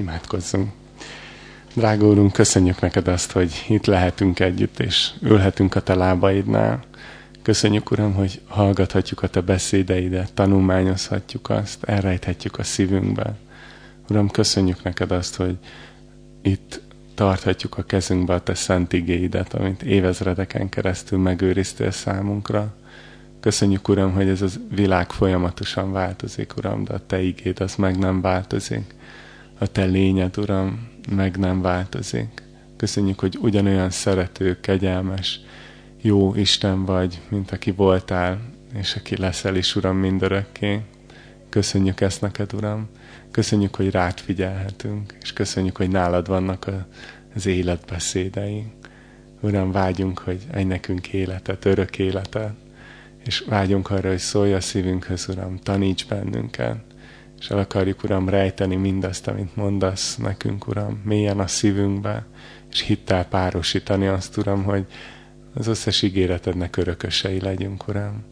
Imádkozzunk. Drága Úrunk, köszönjük neked azt, hogy itt lehetünk együtt, és ülhetünk a te lábaidnál. Köszönjük, Uram, hogy hallgathatjuk a te beszédeidet, tanulmányozhatjuk azt, elrejthetjük a szívünkbe. Uram, köszönjük neked azt, hogy itt tarthatjuk a kezünkbe a te szent igéidet, amit évezredeken keresztül megőriztél számunkra. Köszönjük, Uram, hogy ez a világ folyamatosan változik, Uram, de a Te igéd az meg nem változik. A Te lényed, Uram, meg nem változik. Köszönjük, hogy ugyanolyan szerető, kegyelmes, jó Isten vagy, mint aki voltál, és aki leszel is, Uram, mindörökké. Köszönjük ezt neked, Uram. Köszönjük, hogy rád figyelhetünk, és köszönjük, hogy nálad vannak az életbeszédei. Uram, vágyunk, hogy egy nekünk életet, örök életet, és vágyunk arra, hogy szólj a szívünkhöz, Uram, taníts bennünket, és el akarjuk, Uram, rejteni mindazt, amit mondasz nekünk, Uram, mélyen a szívünkbe, és hittel párosítani azt, Uram, hogy az összes ígéretednek örökösei legyünk, Uram.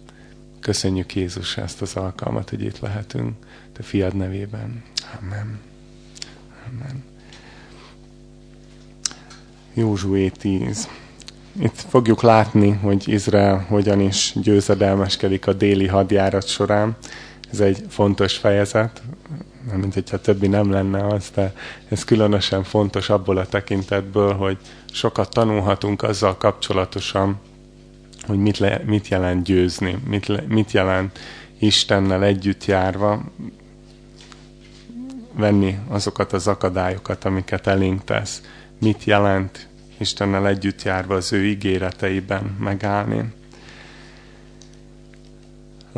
Köszönjük Jézus ezt az alkalmat, hogy itt lehetünk. Te fiad nevében. Amen. Amen. Józsué 10. Itt fogjuk látni, hogy Izrael hogyan is győzedelmeskedik a déli hadjárat során. Ez egy fontos fejezet, mint hogyha többi nem lenne az, de ez különösen fontos abból a tekintetből, hogy sokat tanulhatunk azzal kapcsolatosan, hogy mit, le, mit jelent győzni, mit, le, mit jelent Istennel együtt járva venni azokat az akadályokat, amiket elénk tesz. Mit jelent Istennel együtt járva az ő ígéreteiben megállni.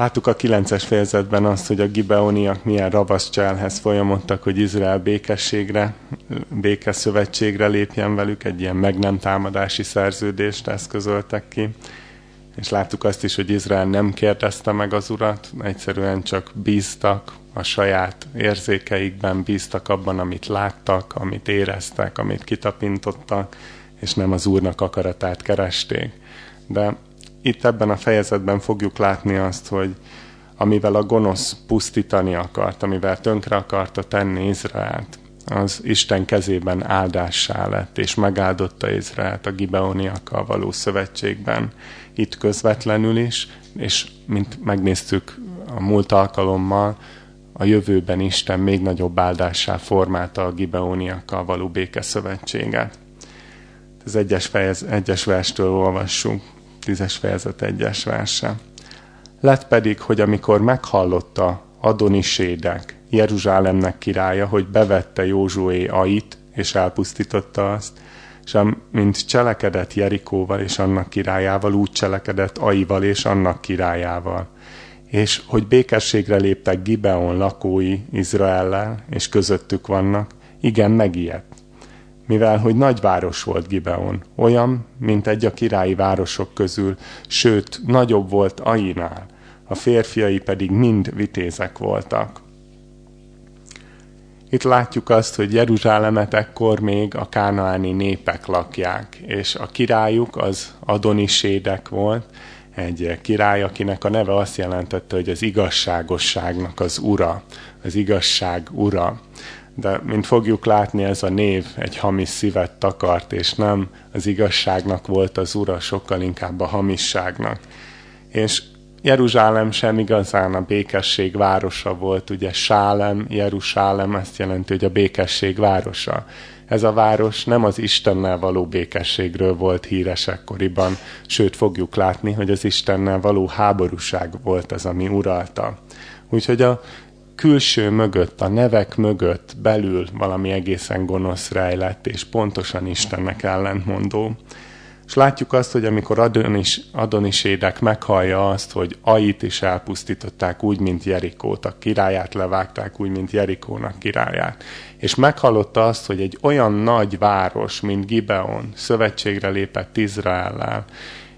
Láttuk a kilences fejezetben azt, hogy a gibeoniak milyen ravasz cselhez folyamodtak, hogy Izrael békességre, békeszövetségre lépjen velük, egy ilyen meg nem támadási szerződést eszközöltek ki. És láttuk azt is, hogy Izrael nem kérdezte meg az urat, egyszerűen csak bíztak a saját érzékeikben, bíztak abban, amit láttak, amit éreztek, amit kitapintottak, és nem az Úrnak akaratát keresték. De itt ebben a fejezetben fogjuk látni azt, hogy amivel a gonosz pusztítani akart, amivel tönkre akarta tenni Izraelt, az Isten kezében áldássá lett, és megáldotta Izraelt a Gibeoniakkal való szövetségben, itt közvetlenül is, és mint megnéztük a múlt alkalommal, a jövőben Isten még nagyobb áldássá formálta a Gibeoniakkal való békeszövetséget. Az egyes, fejez, egyes verstől olvassunk, tízes fejezet egyes verse. Lett pedig, hogy amikor meghallotta Adonisédek, Jeruzsálemnek királya, hogy bevette Józsué Ait, és elpusztította azt, és mint cselekedett Jerikóval és annak királyával, úgy cselekedett Aival és annak királyával. És hogy békességre léptek Gibeon lakói Izraellel, és közöttük vannak, igen, megijedt mivel hogy nagyváros volt Gibeon, olyan, mint egy a királyi városok közül, sőt, nagyobb volt Ainál, a férfiai pedig mind vitézek voltak. Itt látjuk azt, hogy Jeruzsálemet ekkor még a kánaáni népek lakják, és a királyuk az Adonisédek volt, egy király, akinek a neve azt jelentette, hogy az igazságosságnak az ura, az igazság ura de mint fogjuk látni, ez a név egy hamis szívet takart, és nem az igazságnak volt az ura, sokkal inkább a hamisságnak. És Jeruzsálem sem igazán a békesség városa volt, ugye Sálem, Jeruzsálem ezt jelenti, hogy a békesség városa. Ez a város nem az Istennel való békességről volt híres ekkoriban, sőt fogjuk látni, hogy az Istennel való háborúság volt az, ami uralta. Úgyhogy a külső mögött, a nevek mögött belül valami egészen gonosz rejlett, és pontosan Istennek ellentmondó. És látjuk azt, hogy amikor Adonis, Adonisédek meghallja azt, hogy Ait is elpusztították úgy, mint Jerikót, a királyát levágták úgy, mint Jerikónak királyát. És meghallotta azt, hogy egy olyan nagy város, mint Gibeon, szövetségre lépett Izraellel,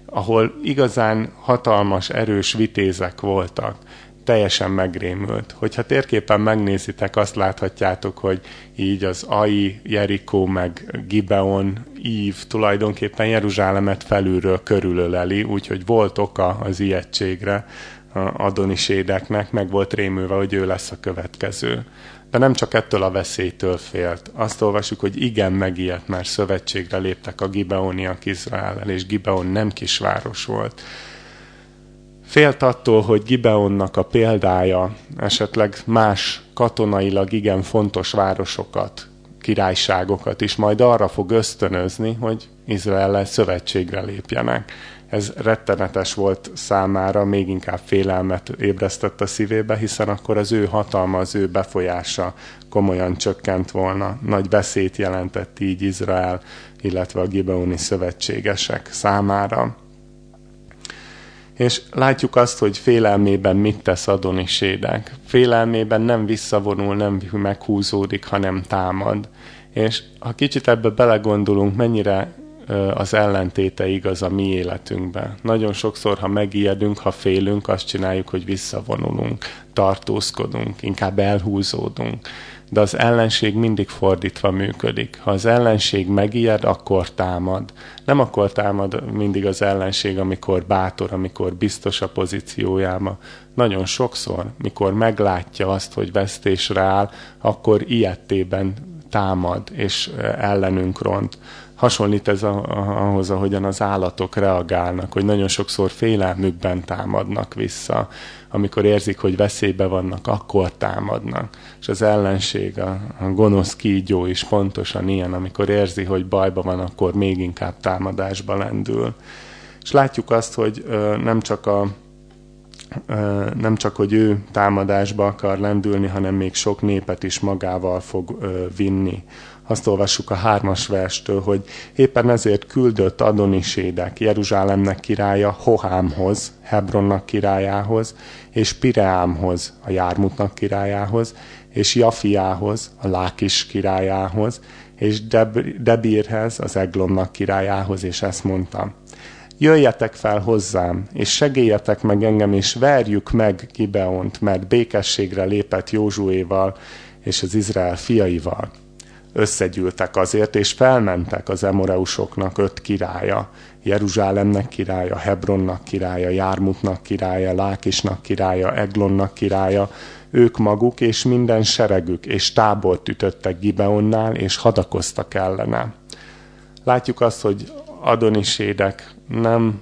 ahol igazán hatalmas, erős vitézek voltak, teljesen megrémült. Hogyha térképen megnézitek, azt láthatjátok, hogy így az Ai, Jerikó, meg Gibeon, Ív tulajdonképpen Jeruzsálemet felülről körülöleli, úgyhogy volt oka az ijegységre Adonisédeknek, meg volt rémülve, hogy ő lesz a következő. de nem csak ettől a veszélytől félt. Azt olvasjuk, hogy igen, megijedt, mert szövetségre léptek a Gibeoniak Izraellel, és Gibeon nem kisváros volt. Félt attól, hogy Gibeonnak a példája esetleg más katonailag igen fontos városokat, királyságokat is majd arra fog ösztönözni, hogy Izrael szövetségre lépjenek ez rettenetes volt számára, még inkább félelmet ébresztett a szívébe, hiszen akkor az ő hatalma, az ő befolyása komolyan csökkent volna. Nagy veszélyt jelentett így Izrael, illetve a Gibeoni szövetségesek számára. És látjuk azt, hogy félelmében mit tesz Adonisédek. Félelmében nem visszavonul, nem meghúzódik, hanem támad. És ha kicsit ebbe belegondolunk, mennyire az ellentéte igaz a mi életünkben. Nagyon sokszor, ha megijedünk, ha félünk, azt csináljuk, hogy visszavonulunk, tartózkodunk, inkább elhúzódunk. De az ellenség mindig fordítva működik. Ha az ellenség megijed, akkor támad. Nem akkor támad mindig az ellenség, amikor bátor, amikor biztos a pozíciójába. Nagyon sokszor, mikor meglátja azt, hogy vesztésre áll, akkor ilyettében támad és ellenünk ront hasonlít ez a, ahhoz, ahogyan az állatok reagálnak, hogy nagyon sokszor félelmükben támadnak vissza. Amikor érzik, hogy veszélybe vannak, akkor támadnak. És az ellenség, a, a gonosz kígyó is pontosan ilyen, amikor érzi, hogy bajba van, akkor még inkább támadásba lendül. És látjuk azt, hogy ö, nem csak a nem csak, hogy ő támadásba akar lendülni, hanem még sok népet is magával fog vinni azt olvassuk a hármas verstől, hogy éppen ezért küldött Adonisédek Jeruzsálemnek királya Hohámhoz, Hebronnak királyához, és Pireámhoz, a Jármutnak királyához, és Jafiához, a Lákis királyához, és Deb- Debírhez, az Eglonnak királyához, és ezt mondta. Jöjjetek fel hozzám, és segéljetek meg engem, és verjük meg Gibeont, mert békességre lépett Józsuéval és az Izrael fiaival összegyűltek azért, és felmentek az emoreusoknak öt királya, Jeruzsálemnek királya, Hebronnak királya, Jármutnak királya, Lákisnak királya, Eglonnak királya, ők maguk és minden seregük, és tábort ütöttek Gibeonnál, és hadakoztak ellene. Látjuk azt, hogy Adonisédek nem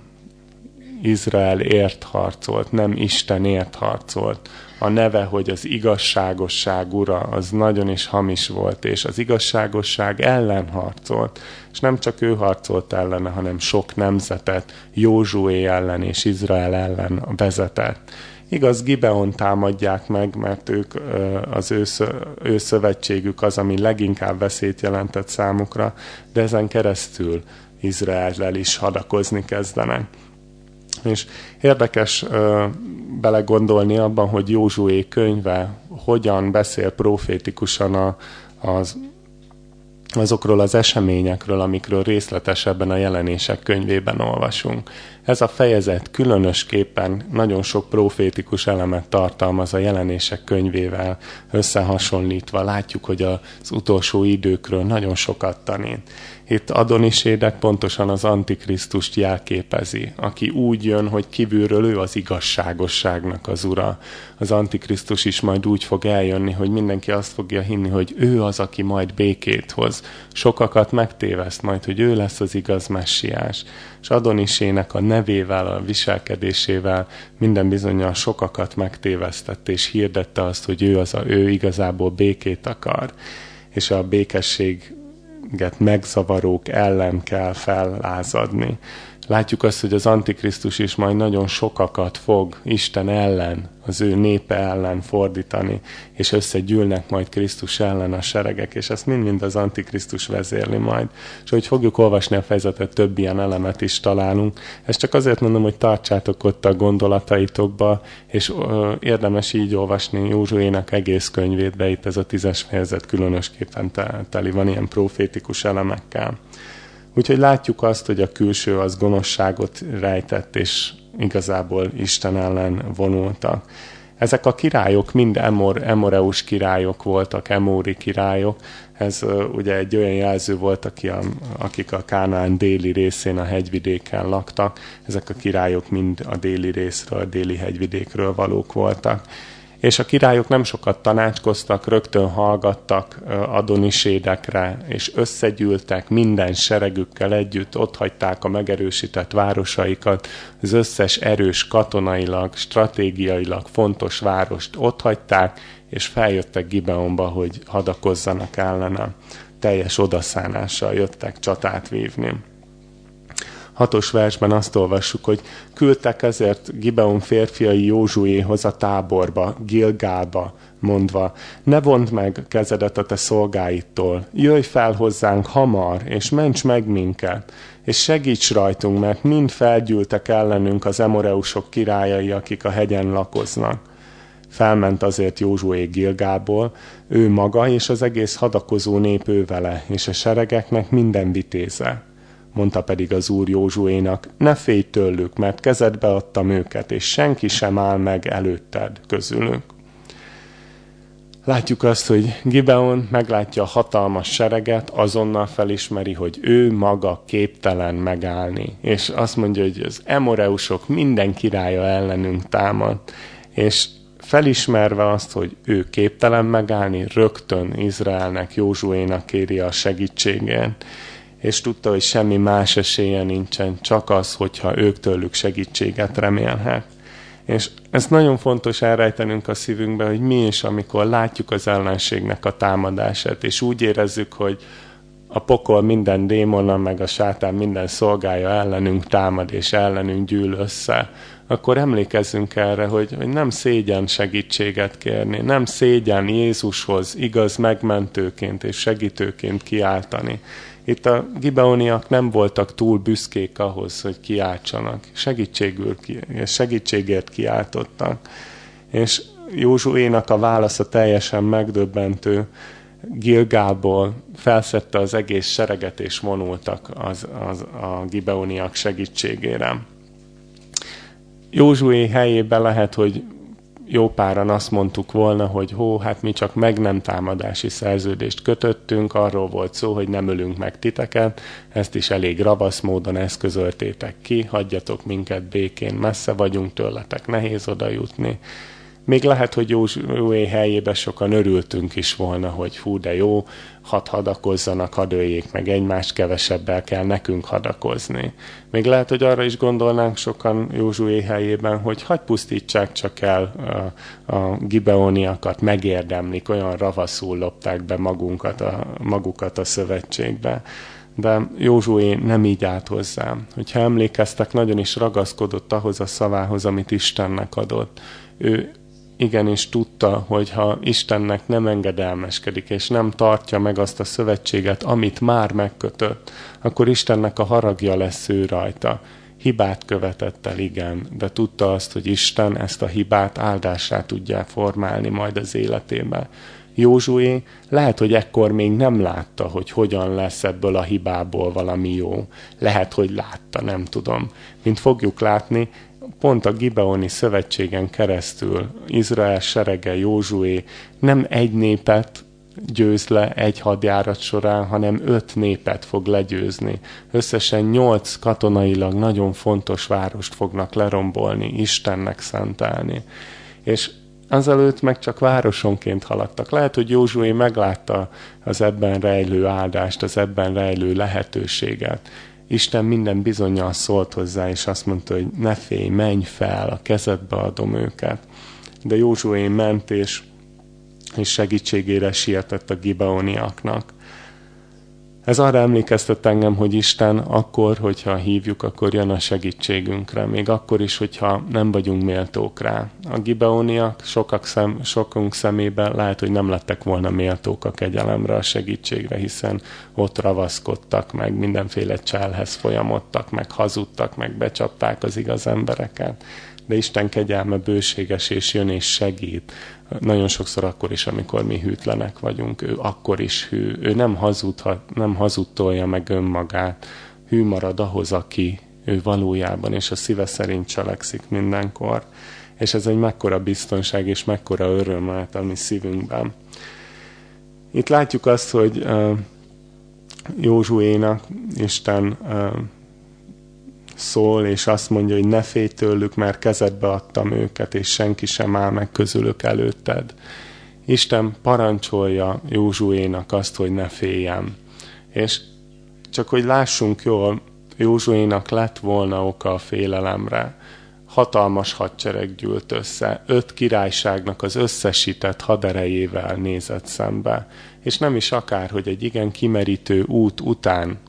Izrael ért harcolt, nem Isten ért harcolt, a neve, hogy az igazságosság ura, az nagyon is hamis volt, és az igazságosság ellen harcolt. És nem csak ő harcolt ellene, hanem sok nemzetet, Józsué ellen és Izrael ellen vezetett. Igaz, Gibeon támadják meg, mert ők az ő, ő szövetségük az, ami leginkább veszélyt jelentett számukra, de ezen keresztül Izraellel is hadakozni kezdenek. És érdekes ö, belegondolni abban, hogy Józsué könyve hogyan beszél profétikusan a, az, azokról az eseményekről, amikről részletesebben a jelenések könyvében olvasunk. Ez a fejezet különösképpen nagyon sok profétikus elemet tartalmaz a jelenések könyvével összehasonlítva. Látjuk, hogy az utolsó időkről nagyon sokat tanít. Itt Adonisédek pontosan az Antikrisztust jelképezi, aki úgy jön, hogy kívülről ő az igazságosságnak az ura. Az Antikrisztus is majd úgy fog eljönni, hogy mindenki azt fogja hinni, hogy ő az, aki majd békét hoz. Sokakat megtéveszt majd, hogy ő lesz az igaz messiás. És Adonisének a nevével, a viselkedésével minden bizonyal sokakat megtévesztett, és hirdette azt, hogy ő az a, ő igazából békét akar. És a békesség megzavarók ellen kell fellázadni. Látjuk azt, hogy az Antikrisztus is majd nagyon sokakat fog Isten ellen, az ő népe ellen fordítani, és összegyűlnek majd Krisztus ellen a seregek, és ezt mind-mind az Antikrisztus vezérli majd. És hogy fogjuk olvasni a fejezetet, több ilyen elemet is találunk. Ezt csak azért mondom, hogy tartsátok ott a gondolataitokba, és ö, érdemes így olvasni Józsuének egész könyvét, de itt ez a tízes fejezet különösképpen teli van ilyen profétikus elemekkel. Úgyhogy látjuk azt, hogy a külső az gonoszságot rejtett, és igazából Isten ellen vonultak. Ezek a királyok mind Emor, Emoreus királyok voltak, Emóri királyok. Ez uh, ugye egy olyan jelző volt, aki a, akik a Kánaán déli részén a hegyvidéken laktak. Ezek a királyok mind a déli részről, a déli hegyvidékről valók voltak És a királyok nem sokat tanácskoztak, rögtön hallgattak adonisédekre, és összegyűltek minden seregükkel együtt, ott hagyták a megerősített városaikat, az összes erős katonailag, stratégiailag fontos várost ott hagyták, és feljöttek Gibeonba, hogy hadakozzanak ellene. Teljes odaszánással jöttek csatát vívni hatos versben azt olvassuk, hogy küldtek ezért Gibeon férfiai Józsuéhoz a táborba, Gilgába, mondva, ne vond meg kezedet a te szolgáittól, jöjj fel hozzánk hamar, és ments meg minket, és segíts rajtunk, mert mind felgyűltek ellenünk az emoreusok királyai, akik a hegyen lakoznak. Felment azért Józsué Gilgából, ő maga és az egész hadakozó nép ő vele, és a seregeknek minden vitéze mondta pedig az úr Józsuénak, ne félj tőlük, mert kezedbe adtam őket, és senki sem áll meg előtted közülük. Látjuk azt, hogy Gibeon meglátja a hatalmas sereget, azonnal felismeri, hogy ő maga képtelen megállni. És azt mondja, hogy az emoreusok minden királya ellenünk támad. És felismerve azt, hogy ő képtelen megállni, rögtön Izraelnek, Józsuénak kéri a segítségét és tudta, hogy semmi más esélye nincsen, csak az, hogyha ők tőlük segítséget remélhet. És ezt nagyon fontos elrejtenünk a szívünkbe, hogy mi is, amikor látjuk az ellenségnek a támadását, és úgy érezzük, hogy a pokol minden démona, meg a sátán minden szolgája ellenünk támad, és ellenünk gyűl össze, akkor emlékezzünk erre, hogy, hogy nem szégyen segítséget kérni, nem szégyen Jézushoz igaz megmentőként és segítőként kiáltani, itt a gibeoniak nem voltak túl büszkék ahhoz, hogy kiáltsanak. Segítségül, segítségért kiáltottak. És Józsuénak a válasza teljesen megdöbbentő. Gilgából felszette az egész sereget, és vonultak az, az, a gibeoniak segítségére. Józsué helyében lehet, hogy jó páran azt mondtuk volna, hogy hó, hát mi csak meg nem támadási szerződést kötöttünk, arról volt szó, hogy nem ölünk meg titeket, ezt is elég ravasz módon eszközöltétek ki, hagyjatok minket békén, messze vagyunk tőletek, nehéz oda jutni. Még lehet, hogy Józsué helyébe sokan örültünk is volna, hogy hú, de jó, hadd hadakozzanak, hadd öljék meg egymást, kevesebbel kell nekünk hadakozni. Még lehet, hogy arra is gondolnánk sokan Józsué helyében, hogy hagy pusztítsák csak el a, a gibeoniakat, megérdemlik, olyan ravaszul lopták be magunkat a, magukat a szövetségbe de Józsué nem így állt hozzá. Hogyha emlékeztek, nagyon is ragaszkodott ahhoz a szavához, amit Istennek adott. Ő igenis tudta, hogy ha Istennek nem engedelmeskedik, és nem tartja meg azt a szövetséget, amit már megkötött, akkor Istennek a haragja lesz ő rajta. Hibát követett el, igen, de tudta azt, hogy Isten ezt a hibát áldását tudja formálni majd az életébe. Józsué lehet, hogy ekkor még nem látta, hogy hogyan lesz ebből a hibából valami jó. Lehet, hogy látta, nem tudom. Mint fogjuk látni, pont a Gibeoni szövetségen keresztül Izrael serege Józsué nem egy népet győz le egy hadjárat során, hanem öt népet fog legyőzni. Összesen nyolc katonailag nagyon fontos várost fognak lerombolni, Istennek szentelni. És azelőtt meg csak városonként haladtak. Lehet, hogy Józsué meglátta az ebben rejlő áldást, az ebben rejlő lehetőséget, Isten minden bizonyal szólt hozzá, és azt mondta, hogy ne félj, menj fel, a kezedbe adom őket. De Józsué ment, és, és segítségére sietett a gibeoniaknak. Ez arra emlékeztet engem, hogy Isten akkor, hogyha hívjuk, akkor jön a segítségünkre, még akkor is, hogyha nem vagyunk méltók rá. A gibeoniak sokak szem, sokunk szemében lehet, hogy nem lettek volna méltók a kegyelemre, a segítségre, hiszen ott ravaszkodtak meg, mindenféle cselhez folyamodtak, meg hazudtak, meg becsapták az igaz embereket de Isten kegyelme bőséges és jön és segít. Nagyon sokszor akkor is, amikor mi hűtlenek vagyunk, ő akkor is hű. Ő nem, hazudhat, nem hazudtolja meg önmagát, hű marad ahhoz, aki ő valójában, és a szíve szerint cselekszik mindenkor. És ez egy mekkora biztonság és mekkora öröm állt a mi szívünkben. Itt látjuk azt, hogy uh, Józsuénak Isten uh, szól, és azt mondja, hogy ne félj tőlük, mert kezedbe adtam őket, és senki sem áll meg közülük előtted. Isten parancsolja Józsuénak azt, hogy ne féljem. És csak hogy lássunk jól, Józsuénak lett volna oka a félelemre. Hatalmas hadsereg gyűlt össze, öt királyságnak az összesített haderejével nézett szembe, és nem is akár, hogy egy igen kimerítő út után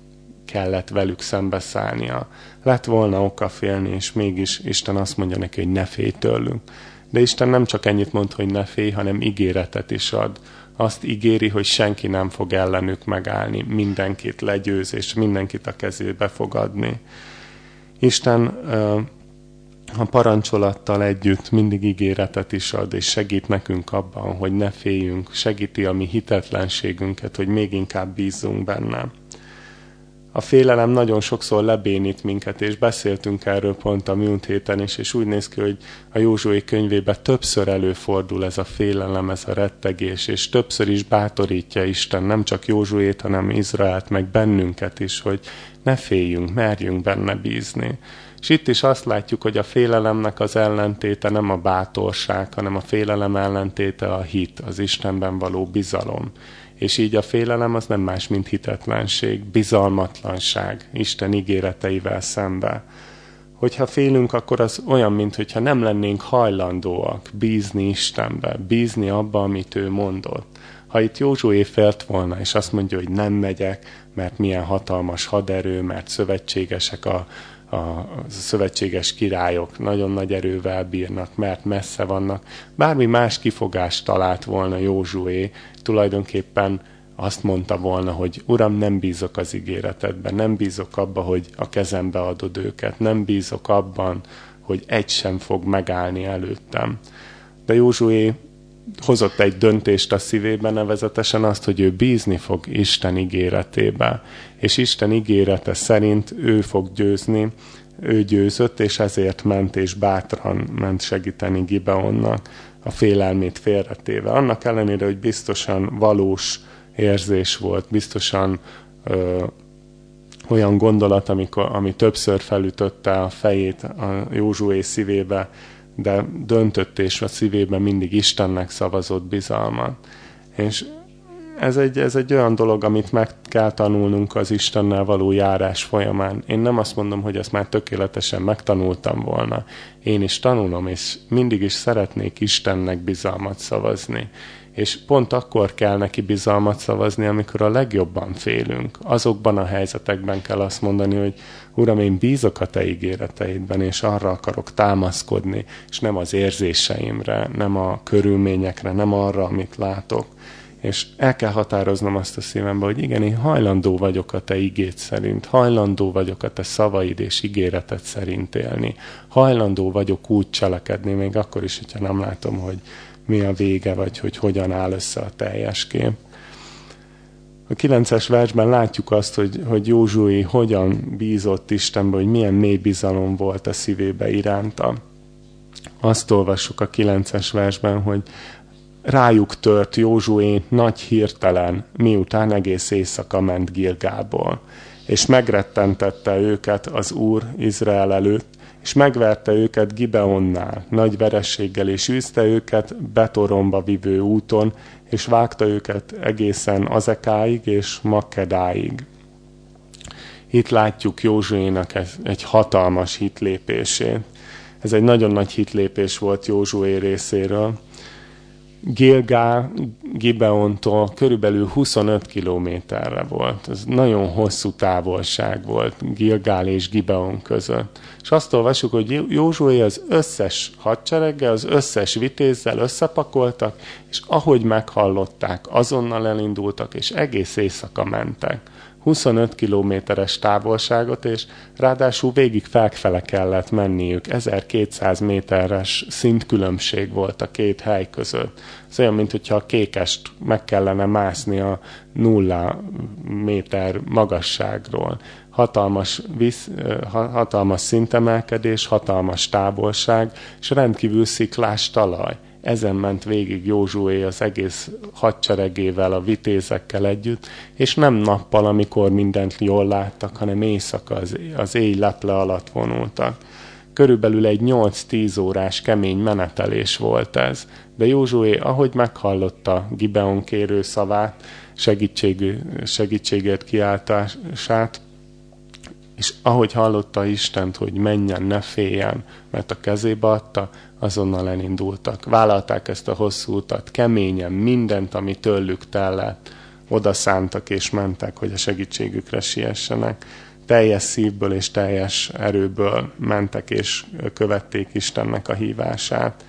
kellett velük szembeszállnia. Lett volna oka félni, és mégis Isten azt mondja neki, hogy ne félj tőlünk. De Isten nem csak ennyit mond, hogy ne félj, hanem ígéretet is ad. Azt ígéri, hogy senki nem fog ellenük megállni, mindenkit legyőz, és mindenkit a kezébe fogadni. Isten a parancsolattal együtt mindig ígéretet is ad, és segít nekünk abban, hogy ne féljünk, segíti a mi hitetlenségünket, hogy még inkább bízzunk benne a félelem nagyon sokszor lebénít minket, és beszéltünk erről pont a múlt héten is, és úgy néz ki, hogy a Józsué könyvében többször előfordul ez a félelem, ez a rettegés, és többször is bátorítja Isten, nem csak Józsuét, hanem Izraelt, meg bennünket is, hogy ne féljünk, merjünk benne bízni. És itt is azt látjuk, hogy a félelemnek az ellentéte nem a bátorság, hanem a félelem ellentéte a hit, az Istenben való bizalom. És így a félelem az nem más, mint hitetlenség, bizalmatlanság Isten ígéreteivel szembe. Hogyha félünk, akkor az olyan, mintha nem lennénk hajlandóak bízni Istenbe, bízni abba, amit ő mondott. Ha itt Józsué félt volna, és azt mondja, hogy nem megyek, mert milyen hatalmas haderő, mert szövetségesek a, a szövetséges királyok nagyon nagy erővel bírnak, mert messze vannak. Bármi más kifogást talált volna Józsué, tulajdonképpen azt mondta volna, hogy Uram, nem bízok az ígéretedben, nem bízok abba, hogy a kezembe adod őket, nem bízok abban, hogy egy sem fog megállni előttem. De Józsué hozott egy döntést a szívében, nevezetesen azt, hogy ő bízni fog Isten ígéretébe, és Isten ígérete szerint ő fog győzni, ő győzött, és ezért ment és bátran ment segíteni Gibeonnak a félelmét félretéve. Annak ellenére, hogy biztosan valós érzés volt, biztosan ö, olyan gondolat, amikor, ami többször felütötte a fejét a Józsué szívébe, de döntött és a szívében mindig Istennek szavazott bizalmat. És ez egy, ez egy olyan dolog, amit meg kell tanulnunk az Istennel való járás folyamán. Én nem azt mondom, hogy ezt már tökéletesen megtanultam volna. Én is tanulom, és mindig is szeretnék Istennek bizalmat szavazni. És pont akkor kell neki bizalmat szavazni, amikor a legjobban félünk. Azokban a helyzetekben kell azt mondani, hogy Uram, én bízok a Te ígéreteidben, és arra akarok támaszkodni, és nem az érzéseimre, nem a körülményekre, nem arra, amit látok. És el kell határoznom azt a szívembe, hogy igen, én hajlandó vagyok a te igét szerint, hajlandó vagyok a te szavaid és ígéretet szerint élni, hajlandó vagyok úgy cselekedni, még akkor is, hogyha nem látom, hogy mi a vége, vagy hogy hogyan áll össze a teljes kép. A kilences versben látjuk azt, hogy, hogy Józsué hogyan bízott Istenbe, hogy milyen mély bizalom volt a szívébe iránta. Azt olvassuk a kilences versben, hogy rájuk tört Józsué nagy hirtelen, miután egész éjszaka ment Gilgából, és megrettentette őket az Úr Izrael előtt, és megverte őket Gibeonnál, nagy verességgel, és űzte őket Betoromba vivő úton, és vágta őket egészen Azekáig és Makkedáig. Itt látjuk Józsuénak egy hatalmas hitlépését. Ez egy nagyon nagy hitlépés volt Józsué részéről, Gilgál Gibeontól körülbelül 25 kilométerre volt. Ez nagyon hosszú távolság volt Gilgál és Gibeon között. És azt olvasjuk, hogy Józsué az összes hadsereggel, az összes vitézzel összepakoltak, és ahogy meghallották, azonnal elindultak, és egész éjszaka mentek. 25 kilométeres távolságot, és ráadásul végig felfele kellett menniük. 1200 méteres szintkülönbség volt a két hely között. Ez olyan, mint hogyha a kékest meg kellene mászni a nulla méter magasságról. Hatalmas, visz, hatalmas szintemelkedés, hatalmas távolság, és rendkívül sziklás talaj ezen ment végig Józsué az egész hadseregével, a vitézekkel együtt, és nem nappal, amikor mindent jól láttak, hanem éjszaka az, az éj leple alatt vonultak. Körülbelül egy 8-10 órás kemény menetelés volt ez, de Józsué, ahogy meghallotta Gibeon kérő szavát, segítség, segítségért kiáltását, és ahogy hallotta Istent, hogy menjen, ne féljen, mert a kezébe adta, azonnal elindultak. Vállalták ezt a hosszú utat, keményen, mindent, ami tőlük tellett, oda szántak és mentek, hogy a segítségükre siessenek. Teljes szívből és teljes erőből mentek és követték Istennek a hívását.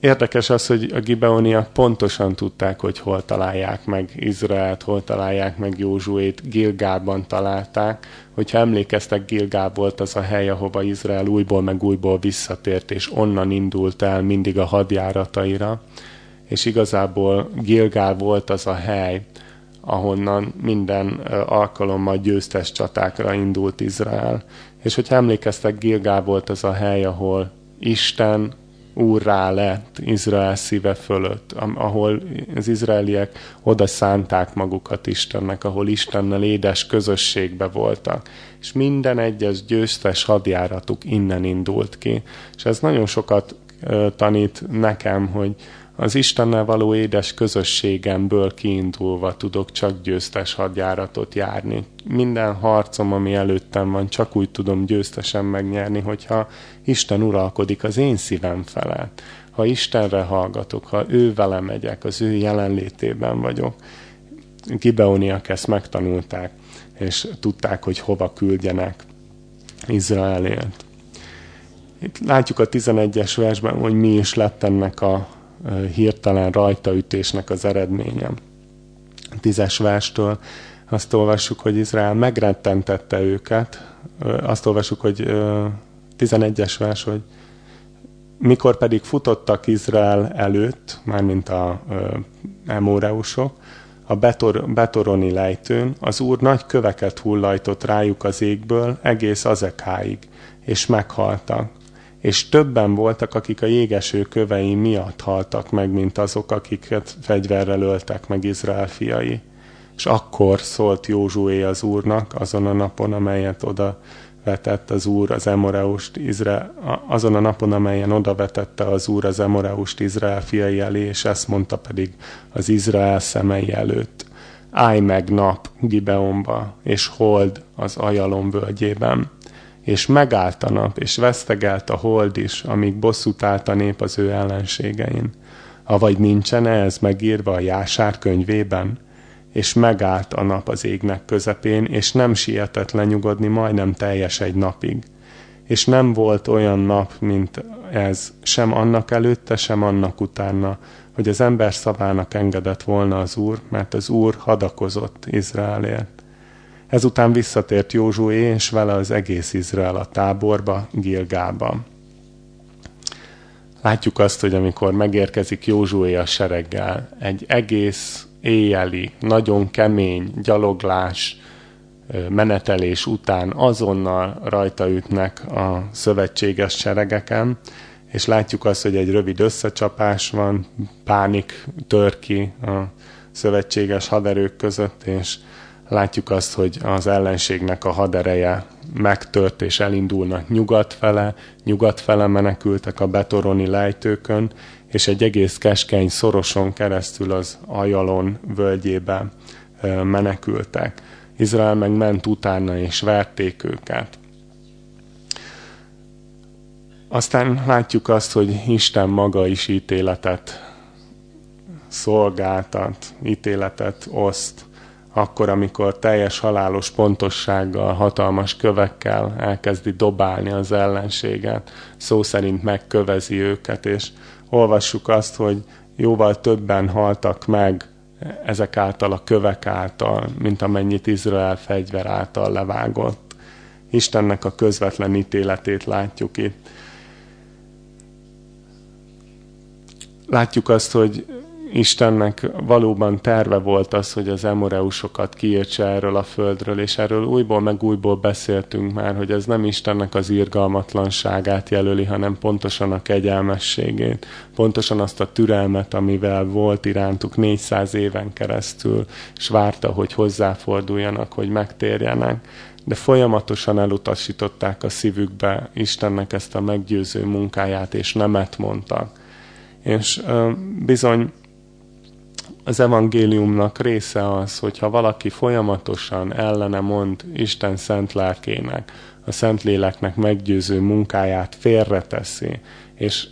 Érdekes az, hogy a gibeoniak pontosan tudták, hogy hol találják meg Izraelt, hol találják meg Józsuét, Gilgában találták. Hogyha emlékeztek, Gilgá volt az a hely, ahova Izrael újból meg újból visszatért, és onnan indult el mindig a hadjárataira. És igazából Gilgál volt az a hely, ahonnan minden alkalommal győztes csatákra indult Izrael. És hogyha emlékeztek, Gilgál volt az a hely, ahol Isten úrrá lett Izrael szíve fölött, ahol az izraeliek oda szánták magukat Istennek, ahol Istennel édes közösségbe voltak. És minden egyes győztes hadjáratuk innen indult ki. És ez nagyon sokat tanít nekem, hogy az Istennel való édes közösségemből kiindulva tudok csak győztes hadjáratot járni. Minden harcom, ami előttem van, csak úgy tudom győztesen megnyerni, hogyha Isten uralkodik az én szívem felett. Ha Istenre hallgatok, ha ő vele megyek, az ő jelenlétében vagyok. Gibeoniak ezt megtanulták, és tudták, hogy hova küldjenek Izraelért. Itt látjuk a 11-es versben, hogy mi is lett ennek a hirtelen rajtaütésnek az eredménye. Tízes verstől azt olvassuk, hogy Izrael megrettentette őket, azt olvassuk, hogy 11-es vers, hogy mikor pedig futottak Izrael előtt, mármint a emóreusok, a betor, betoroni lejtőn, az úr nagy köveket hullajtott rájuk az égből egész azekáig, és meghaltak és többen voltak, akik a jégeső kövei miatt haltak meg, mint azok, akiket fegyverrel öltek meg Izrael fiai. És akkor szólt Józsué az úrnak azon a napon, amelyet oda vetett az úr az Emoreust Izrael, azon a napon, amelyen oda vetette az úr az Emoreust Izrael fiai elé, és ezt mondta pedig az Izrael szemei előtt. Állj meg nap Gibeonba, és hold az ajalom völgyében és megállt a nap, és vesztegelt a hold is, amíg bosszút állt a nép az ő ellenségein. Avagy nincsen -e ez megírva a Jásár könyvében? És megállt a nap az égnek közepén, és nem sietett lenyugodni majdnem teljes egy napig. És nem volt olyan nap, mint ez, sem annak előtte, sem annak utána, hogy az ember szavának engedett volna az Úr, mert az Úr hadakozott Izraelért. Ezután visszatért Józsué, és vele az egész Izrael a táborba, Gilgába. Látjuk azt, hogy amikor megérkezik Józsué a sereggel, egy egész éjjeli, nagyon kemény gyaloglás, menetelés után azonnal rajta ütnek a szövetséges seregeken, és látjuk azt, hogy egy rövid összecsapás van, pánik tör ki a szövetséges haderők között, és Látjuk azt, hogy az ellenségnek a hadereje megtört és elindulnak nyugat fele, nyugat fele menekültek a betoroni lejtőkön, és egy egész keskeny szoroson keresztül az Ajalon völgyébe menekültek. Izrael meg ment utána és verték őket. Aztán látjuk azt, hogy Isten maga is ítéletet szolgáltat, ítéletet oszt akkor, amikor teljes halálos pontossággal, hatalmas kövekkel elkezdi dobálni az ellenséget, szó szerint megkövezi őket, és olvassuk azt, hogy jóval többen haltak meg ezek által a kövek által, mint amennyit Izrael fegyver által levágott. Istennek a közvetlen ítéletét látjuk itt. Látjuk azt, hogy Istennek valóban terve volt az, hogy az emoreusokat kiértse erről a földről, és erről újból meg újból beszéltünk már, hogy ez nem Istennek az irgalmatlanságát jelöli, hanem pontosan a kegyelmességét, pontosan azt a türelmet, amivel volt irántuk 400 éven keresztül, és várta, hogy hozzáforduljanak, hogy megtérjenek de folyamatosan elutasították a szívükbe Istennek ezt a meggyőző munkáját, és nemet mondtak. És bizony az evangéliumnak része az, hogyha valaki folyamatosan ellene mond Isten szent lelkének, a szent léleknek meggyőző munkáját félreteszi, és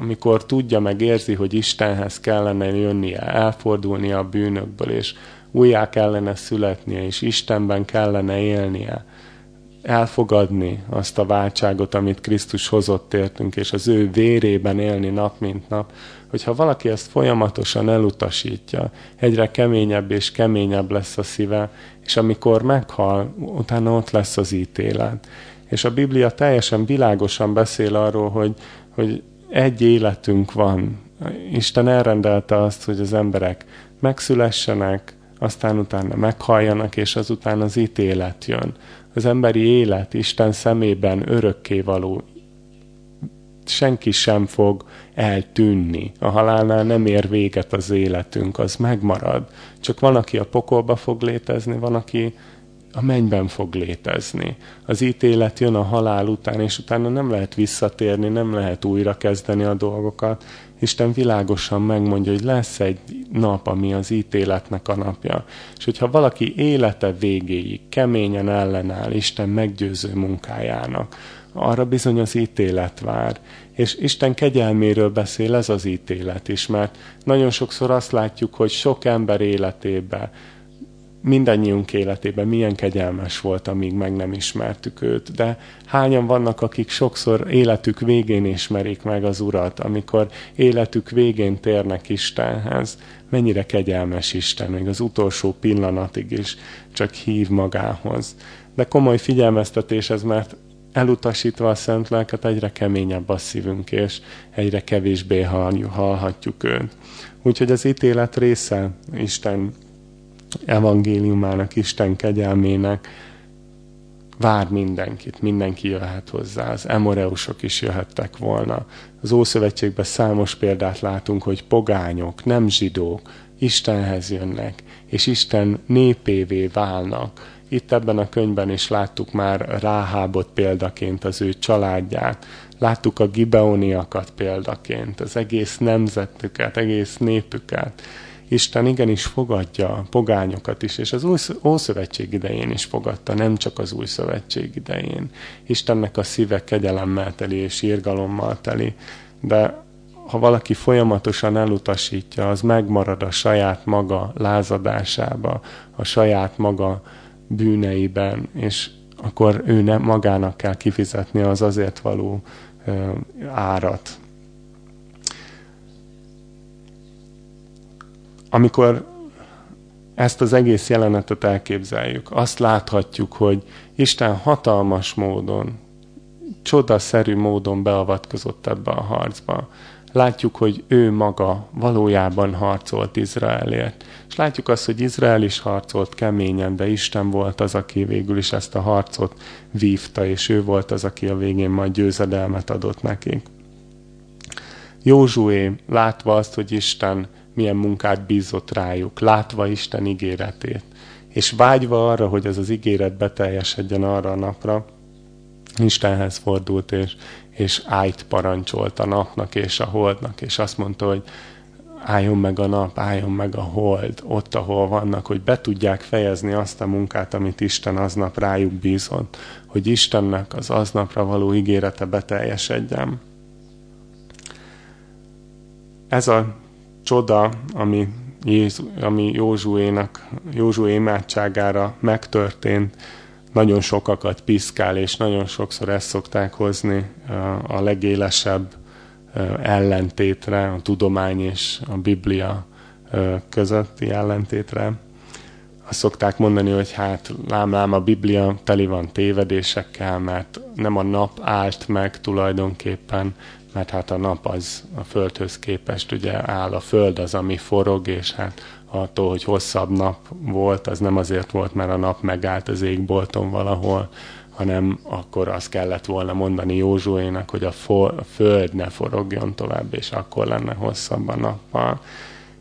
amikor tudja meg érzi, hogy Istenhez kellene jönnie, elfordulnia a bűnökből, és újjá kellene születnie, és Istenben kellene élnie, elfogadni azt a váltságot, amit Krisztus hozott értünk, és az ő vérében élni nap mint nap, hogyha valaki ezt folyamatosan elutasítja, egyre keményebb és keményebb lesz a szíve, és amikor meghal, utána ott lesz az ítélet. És a Biblia teljesen világosan beszél arról, hogy, hogy egy életünk van. Isten elrendelte azt, hogy az emberek megszülessenek, aztán utána meghalljanak, és azután az ítélet jön. Az emberi élet Isten szemében örökké való. Senki sem fog eltűnni. A halálnál nem ér véget az életünk, az megmarad. Csak van, aki a pokolba fog létezni, van, aki a mennyben fog létezni. Az ítélet jön a halál után, és utána nem lehet visszatérni, nem lehet újra kezdeni a dolgokat. Isten világosan megmondja, hogy lesz egy nap, ami az ítéletnek a napja. És hogyha valaki élete végéig keményen ellenáll Isten meggyőző munkájának, arra bizony az ítélet vár. És Isten kegyelméről beszél ez az ítélet is, mert nagyon sokszor azt látjuk, hogy sok ember életében mindannyiunk életében milyen kegyelmes volt, amíg meg nem ismertük őt. De hányan vannak, akik sokszor életük végén ismerik meg az Urat, amikor életük végén térnek Istenhez. Mennyire kegyelmes Isten, még az utolsó pillanatig is csak hív magához. De komoly figyelmeztetés ez, mert elutasítva a szent lelket egyre keményebb a szívünk, és egyre kevésbé hallhatjuk őt. Úgyhogy az ítélet része Isten evangéliumának, Isten kegyelmének vár mindenkit, mindenki jöhet hozzá, az emoreusok is jöhettek volna. Az Ószövetségben számos példát látunk, hogy pogányok, nem zsidók, Istenhez jönnek, és Isten népévé válnak. Itt ebben a könyvben is láttuk már Ráhábot példaként, az ő családját, láttuk a gibeoniakat példaként, az egész nemzetüket, egész népüket, Isten igenis fogadja a pogányokat is, és az új Ószövetség idején is fogadta, nem csak az új szövetség idején. Istennek a szíve kegyelemmel teli és írgalommal teli, de ha valaki folyamatosan elutasítja, az megmarad a saját maga lázadásába, a saját maga bűneiben, és akkor ő nem magának kell kifizetni az azért való ö, árat. amikor ezt az egész jelenetet elképzeljük, azt láthatjuk, hogy Isten hatalmas módon, csodaszerű módon beavatkozott ebbe a harcba. Látjuk, hogy ő maga valójában harcolt Izraelért. És látjuk azt, hogy Izrael is harcolt keményen, de Isten volt az, aki végül is ezt a harcot vívta, és ő volt az, aki a végén majd győzedelmet adott nekik. Józsué látva azt, hogy Isten milyen munkát bízott rájuk, látva Isten ígéretét, és vágyva arra, hogy ez az ígéret beteljesedjen arra a napra, Istenhez fordult, és, és ájt parancsolt a napnak és a holdnak, és azt mondta, hogy álljon meg a nap, álljon meg a hold, ott, ahol vannak, hogy be tudják fejezni azt a munkát, amit Isten aznap rájuk bízott, hogy Istennek az aznapra való ígérete beteljesedjen. Ez a csoda, ami, Jézu, ami Józsuénak, Józsué imádságára megtörtént, nagyon sokakat piszkál, és nagyon sokszor ezt szokták hozni a legélesebb ellentétre, a tudomány és a Biblia közötti ellentétre. azt szokták mondani, hogy hát lám, lám a Biblia teli van tévedésekkel, mert nem a nap állt meg tulajdonképpen, mert hát a nap az a Földhöz képest ugye áll, a Föld az, ami forog, és hát attól, hogy hosszabb nap volt, az nem azért volt, mert a nap megállt az égbolton valahol, hanem akkor azt kellett volna mondani Józsuénak, hogy a, for, a föld ne forogjon tovább, és akkor lenne hosszabb a nappal.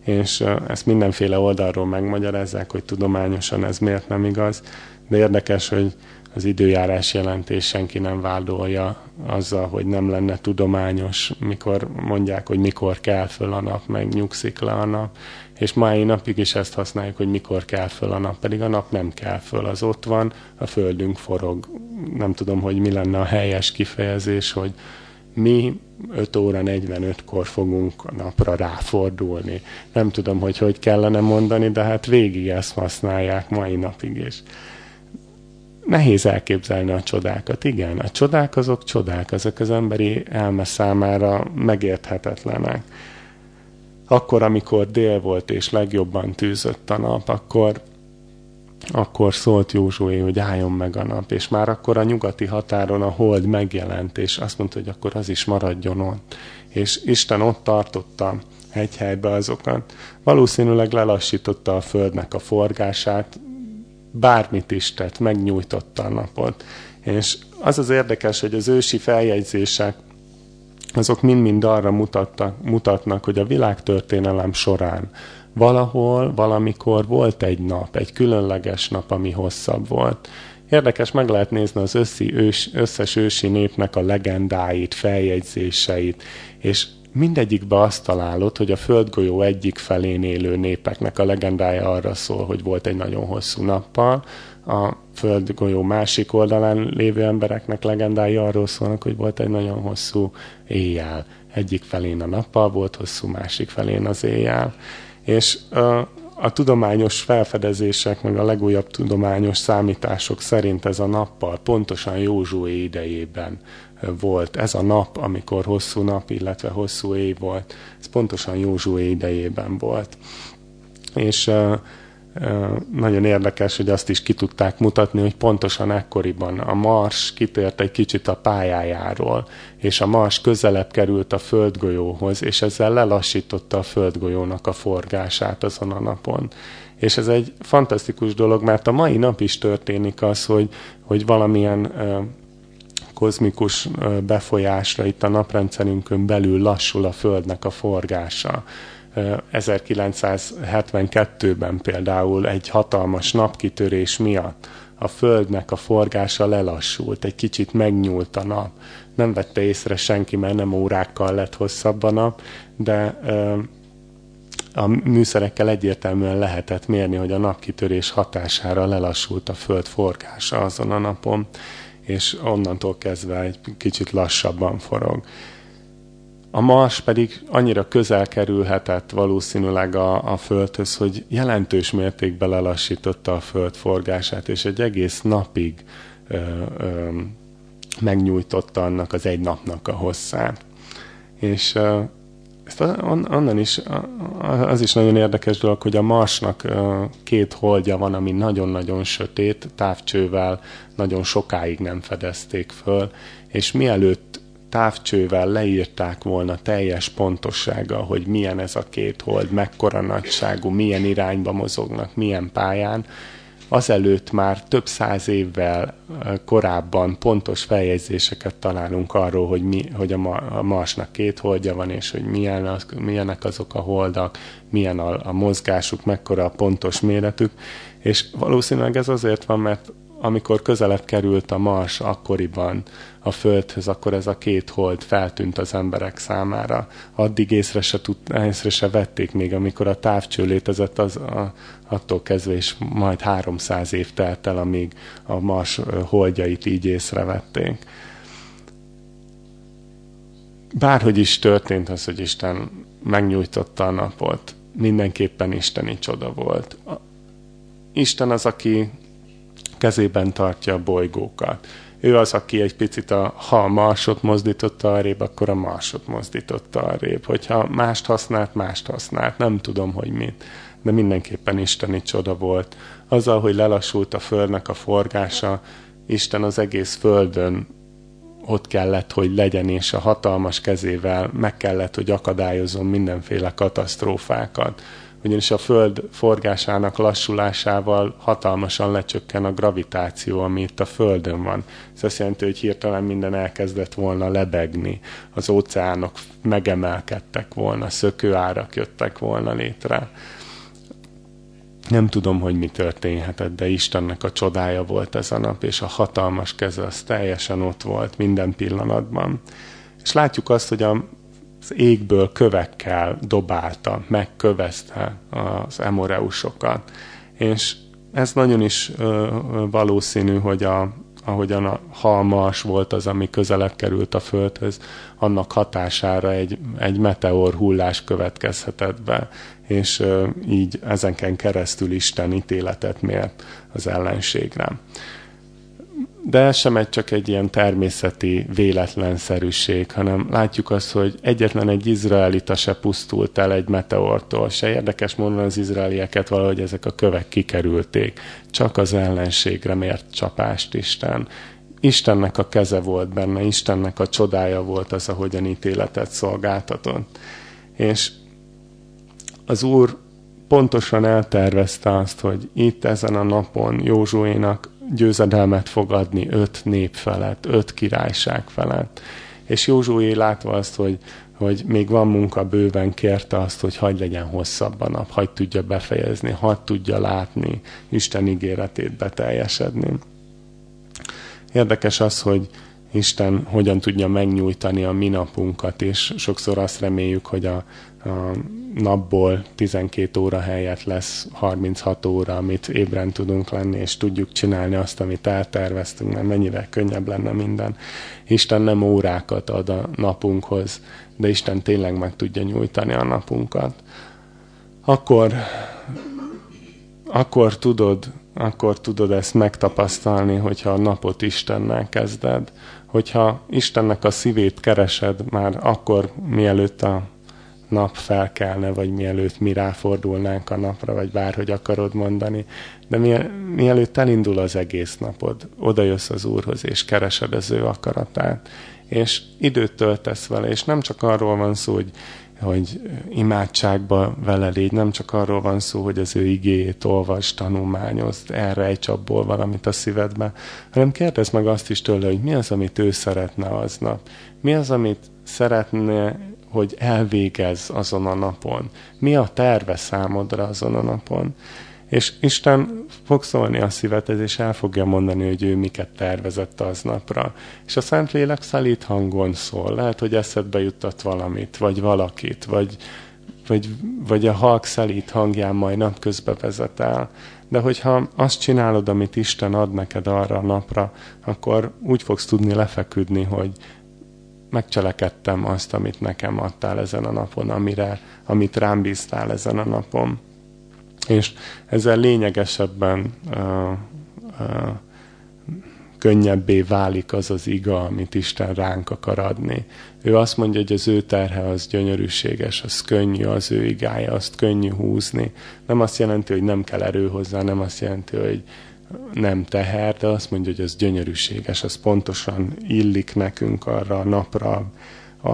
És ezt mindenféle oldalról megmagyarázzák, hogy tudományosan ez miért nem igaz, de érdekes, hogy az időjárás jelentés senki nem vádolja azzal, hogy nem lenne tudományos, mikor mondják, hogy mikor kell föl a nap, meg nyugszik le a nap. És mai napig is ezt használjuk, hogy mikor kell föl a nap, pedig a nap nem kell föl, az ott van, a földünk forog. Nem tudom, hogy mi lenne a helyes kifejezés, hogy mi 5 óra 45-kor fogunk a napra ráfordulni. Nem tudom, hogy hogy kellene mondani, de hát végig ezt használják mai napig is nehéz elképzelni a csodákat. Igen, a csodák azok csodák, azok az emberi elme számára megérthetetlenek. Akkor, amikor dél volt és legjobban tűzött a nap, akkor, akkor szólt Józsué, hogy álljon meg a nap, és már akkor a nyugati határon a hold megjelent, és azt mondta, hogy akkor az is maradjon ott. És Isten ott tartotta egy helybe azokat. Valószínűleg lelassította a földnek a forgását, bármit is tett, megnyújtotta a napot. És az az érdekes, hogy az ősi feljegyzések azok mind-mind arra mutattak, mutatnak, hogy a világtörténelem során valahol, valamikor volt egy nap, egy különleges nap, ami hosszabb volt. Érdekes, meg lehet nézni az összi, ős, összes ősi népnek a legendáit, feljegyzéseit, és mindegyikbe azt találod, hogy a földgolyó egyik felén élő népeknek a legendája arra szól, hogy volt egy nagyon hosszú nappal, a földgolyó másik oldalán lévő embereknek legendái arról szólnak, hogy volt egy nagyon hosszú éjjel. Egyik felén a nappal volt hosszú, másik felén az éjjel. És a, a tudományos felfedezések, meg a legújabb tudományos számítások szerint ez a nappal pontosan Józsué idejében volt ez a nap, amikor hosszú nap, illetve hosszú év volt. Ez pontosan Józsué idejében volt. És nagyon érdekes, hogy azt is ki tudták mutatni, hogy pontosan ekkoriban a Mars kitért egy kicsit a pályájáról, és a Mars közelebb került a földgolyóhoz, és ezzel lelassította a földgolyónak a forgását azon a napon. És ez egy fantasztikus dolog, mert a mai nap is történik az, hogy, hogy valamilyen kozmikus befolyásra itt a naprendszerünkön belül lassul a Földnek a forgása. 1972-ben például egy hatalmas napkitörés miatt a Földnek a forgása lelassult, egy kicsit megnyúlt a nap. Nem vette észre senki, mert nem órákkal lett hosszabb a nap, de a műszerekkel egyértelműen lehetett mérni, hogy a napkitörés hatására lelassult a Föld forgása azon a napon és onnantól kezdve egy kicsit lassabban forog. A Mars pedig annyira közel kerülhetett valószínűleg a, a Földhöz, hogy jelentős mértékben lelassította a Föld forgását, és egy egész napig ö, ö, megnyújtotta annak az egy napnak a hosszát. És ö, ezt onnan is, az is nagyon érdekes dolog, hogy a Marsnak két holdja van, ami nagyon-nagyon sötét, távcsővel nagyon sokáig nem fedezték föl, és mielőtt távcsővel leírták volna teljes pontossággal, hogy milyen ez a két hold, mekkora nagyságú, milyen irányba mozognak, milyen pályán, azelőtt már több száz évvel korábban pontos feljegyzéseket találunk arról, hogy, mi, hogy a, a Marsnak két holdja van, és hogy milyen az, milyenek azok a holdak, milyen a, a mozgásuk, mekkora a pontos méretük, és valószínűleg ez azért van, mert amikor közelebb került a Mars akkoriban a Földhöz, akkor ez a két hold feltűnt az emberek számára. Addig észre se, tud, észre se vették még, amikor a távcső létezett, az a, attól kezdve is majd 300 év telt el, amíg a Mars holdjait így észrevették. Bárhogy is történt az, hogy Isten megnyújtotta a napot, mindenképpen isteni csoda volt. Isten az, aki kezében tartja a bolygókat. Ő az, aki egy picit, a, ha a marsot mozdította arrébb, akkor a marsot mozdította arrébb. Hogyha mást használt, mást használt. Nem tudom, hogy mit. de mindenképpen isteni csoda volt. Azzal, hogy lelassult a földnek a forgása, Isten az egész földön ott kellett, hogy legyen, és a hatalmas kezével meg kellett, hogy akadályozom mindenféle katasztrófákat. Ugyanis a Föld forgásának lassulásával hatalmasan lecsökken a gravitáció, ami itt a Földön van. Ez azt jelenti, hogy hirtelen minden elkezdett volna lebegni, az óceánok megemelkedtek volna, szökőárak jöttek volna létre nem tudom, hogy mi történhetett, de Istennek a csodája volt ez a nap, és a hatalmas keze az teljesen ott volt minden pillanatban. És látjuk azt, hogy a, az égből kövekkel dobálta, megkövezte az emoreusokat. És ez nagyon is ö, valószínű, hogy a, ahogyan a halmas volt az, ami közelebb került a Földhöz, annak hatására egy, egy meteor hullás következhetett be, és így ezenken keresztül Isten ítéletet mért az ellenségre. De ez sem egy csak egy ilyen természeti véletlenszerűség, hanem látjuk azt, hogy egyetlen egy izraelita se pusztult el egy meteortól, se érdekes mondani az izraelieket valahogy ezek a kövek kikerülték. Csak az ellenségre mért csapást Isten. Istennek a keze volt benne, Istennek a csodája volt az, ahogyan ítéletet szolgáltatott. És az Úr pontosan eltervezte azt, hogy itt ezen a napon Józsuénak győzedelmet fog adni öt nép felett, öt királyság felett. És Józsué látva azt, hogy, hogy még van munka bőven, kérte azt, hogy hagy legyen hosszabb a nap, hagy tudja befejezni, hagy tudja látni Isten ígéretét beteljesedni. Érdekes az, hogy Isten hogyan tudja megnyújtani a mi napunkat, és sokszor azt reméljük, hogy a napból 12 óra helyett lesz 36 óra, amit ébren tudunk lenni, és tudjuk csinálni azt, amit elterveztünk, mert mennyire könnyebb lenne minden. Isten nem órákat ad a napunkhoz, de Isten tényleg meg tudja nyújtani a napunkat. Akkor, akkor tudod, akkor tudod ezt megtapasztalni, hogyha a napot Istennel kezded, hogyha Istennek a szívét keresed már akkor, mielőtt a nap felkelne, vagy mielőtt mi ráfordulnánk a napra, vagy bárhogy akarod mondani. De mielőtt elindul az egész napod, oda jössz az Úrhoz, és keresed az ő akaratát, és időt töltesz vele, és nem csak arról van szó, hogy, hogy imádságba vele légy, nem csak arról van szó, hogy az ő igéjét olvas, tanulmányozd, egy abból valamit a szívedbe, hanem kérdezd meg azt is tőle, hogy mi az, amit ő szeretne aznap. Mi az, amit szeretne hogy elvégez azon a napon. Mi a terve számodra azon a napon. És Isten fog szólni a szívedhez, és el fogja mondani, hogy ő miket tervezett aznapra. És a Szentlélek szelít hangon szól. Lehet, hogy eszedbe juttat valamit, vagy valakit, vagy, vagy, vagy a halk szelít hangján majd napközbe vezet el. De hogyha azt csinálod, amit Isten ad neked arra a napra, akkor úgy fogsz tudni lefeküdni, hogy megcselekedtem azt, amit nekem adtál ezen a napon, amire, amit rám bíztál ezen a napon. És ezzel lényegesebben uh, uh, könnyebbé válik az az iga, amit Isten ránk akar adni. Ő azt mondja, hogy az ő terhe az gyönyörűséges, az könnyű, az ő igája, azt könnyű húzni. Nem azt jelenti, hogy nem kell erő hozzá, nem azt jelenti, hogy nem teher, de azt mondja, hogy ez gyönyörűséges, az pontosan illik nekünk arra a napra, a,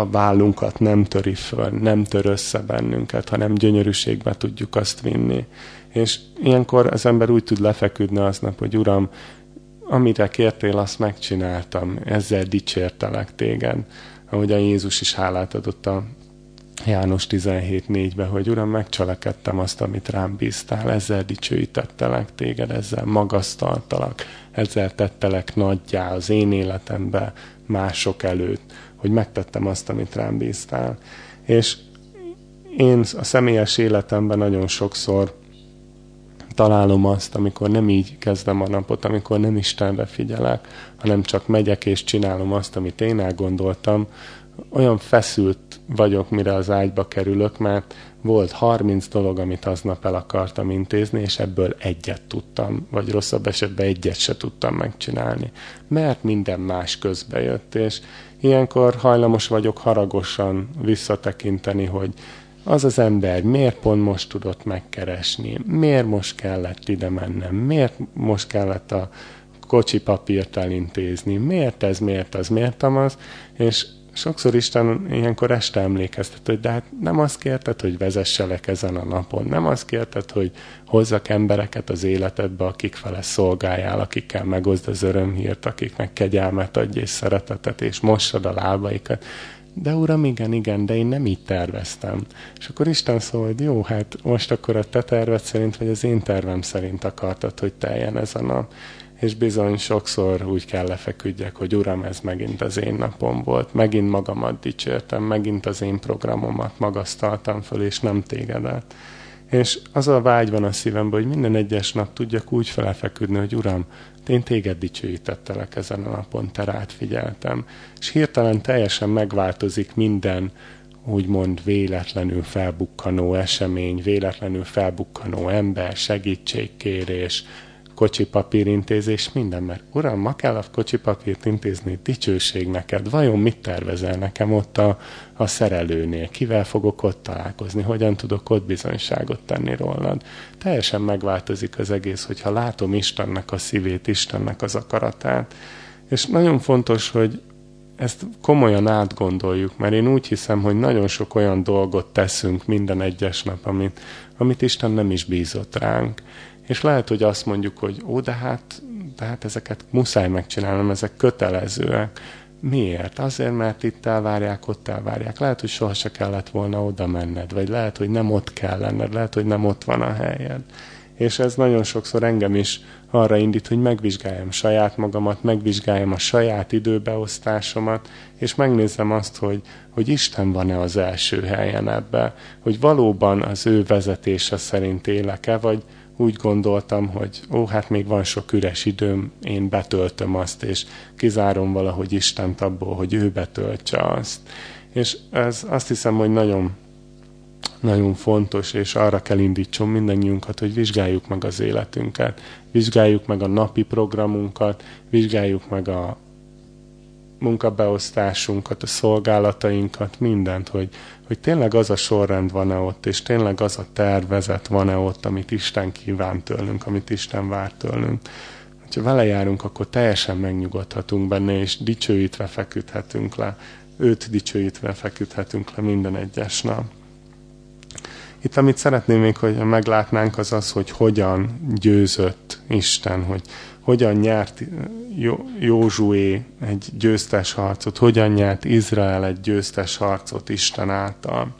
a vállunkat nem töri föl, nem tör össze bennünket, hanem gyönyörűségbe tudjuk azt vinni. És ilyenkor az ember úgy tud lefeküdni aznap, hogy Uram, amire kértél, azt megcsináltam, ezzel dicsértelek téged. Ahogy a Jézus is hálát adott a János 17.4-ben, hogy Uram, megcselekedtem azt, amit rám bíztál, ezzel dicsőítettelek téged, ezzel magasztaltalak, ezzel tettelek nagyjá az én életembe mások előtt, hogy megtettem azt, amit rám bíztál. És én a személyes életemben nagyon sokszor találom azt, amikor nem így kezdem a napot, amikor nem Istenre figyelek, hanem csak megyek és csinálom azt, amit én elgondoltam, olyan feszült vagyok, mire az ágyba kerülök, mert volt 30 dolog, amit aznap el akartam intézni, és ebből egyet tudtam, vagy rosszabb esetben egyet se tudtam megcsinálni. Mert minden más közbe jött, és ilyenkor hajlamos vagyok haragosan visszatekinteni, hogy az az ember miért pont most tudott megkeresni, miért most kellett ide mennem, miért most kellett a kocsi papírt elintézni, miért ez, miért az, miért az, és sokszor Isten ilyenkor este emlékeztet, hogy de hát nem azt kérted, hogy vezesselek ezen a napon, nem azt kérted, hogy hozzak embereket az életedbe, akik fele szolgáljál, akikkel megoszd az örömhírt, akiknek kegyelmet adj és szeretetet, és mossad a lábaikat. De uram, igen, igen, de én nem így terveztem. És akkor Isten szól, hogy jó, hát most akkor a te terved szerint, vagy az én tervem szerint akartad, hogy teljen ez a nap és bizony sokszor úgy kell lefeküdjek, hogy Uram, ez megint az én napom volt, megint magamat dicsértem, megint az én programomat magasztaltam föl, és nem tégedet. És az a vágy van a szívemben, hogy minden egyes nap tudjak úgy felefeküdni, hogy Uram, én téged dicsőítettelek ezen a napon, te rád figyeltem. És hirtelen teljesen megváltozik minden, úgymond véletlenül felbukkanó esemény, véletlenül felbukkanó ember, segítségkérés, kocsipapírintézés, minden, mert uram, ma kell a kocsipapírt intézni, dicsőség neked, vajon mit tervezel nekem ott a, a szerelőnél, kivel fogok ott találkozni, hogyan tudok ott bizonyságot tenni rólad. Teljesen megváltozik az egész, hogyha látom Istennek a szívét, Istennek az akaratát. És nagyon fontos, hogy ezt komolyan átgondoljuk, mert én úgy hiszem, hogy nagyon sok olyan dolgot teszünk minden egyes nap, amit, amit Isten nem is bízott ránk. És lehet, hogy azt mondjuk, hogy ó, de hát, de hát ezeket muszáj megcsinálnom, ezek kötelezőek. Miért? Azért, mert itt elvárják, ott elvárják. Lehet, hogy soha se kellett volna oda menned, vagy lehet, hogy nem ott kell lenned, lehet, hogy nem ott van a helyed. És ez nagyon sokszor engem is arra indít, hogy megvizsgáljam saját magamat, megvizsgáljam a saját időbeosztásomat, és megnézem azt, hogy, hogy Isten van-e az első helyen ebbe, hogy valóban az ő vezetése szerint élek-e, vagy, úgy gondoltam, hogy ó, hát még van sok üres időm, én betöltöm azt, és kizárom valahogy Istent abból, hogy ő betöltse azt. És ez azt hiszem, hogy nagyon, nagyon fontos, és arra kell indítson mindannyiunkat, hogy vizsgáljuk meg az életünket, vizsgáljuk meg a napi programunkat, vizsgáljuk meg a munkabeosztásunkat, a szolgálatainkat, mindent, hogy, hogy tényleg az a sorrend van-e ott, és tényleg az a tervezet van-e ott, amit Isten kíván tőlünk, amit Isten vár tőlünk. Ha vele járunk, akkor teljesen megnyugodhatunk benne, és dicsőítve feküdhetünk le. Őt dicsőítve feküdhetünk le minden egyes nap. Itt amit szeretném még, hogy meglátnánk, az az, hogy hogyan győzött Isten, hogy hogyan nyert Józsué egy győztes harcot, hogyan nyert Izrael egy győztes harcot Isten által.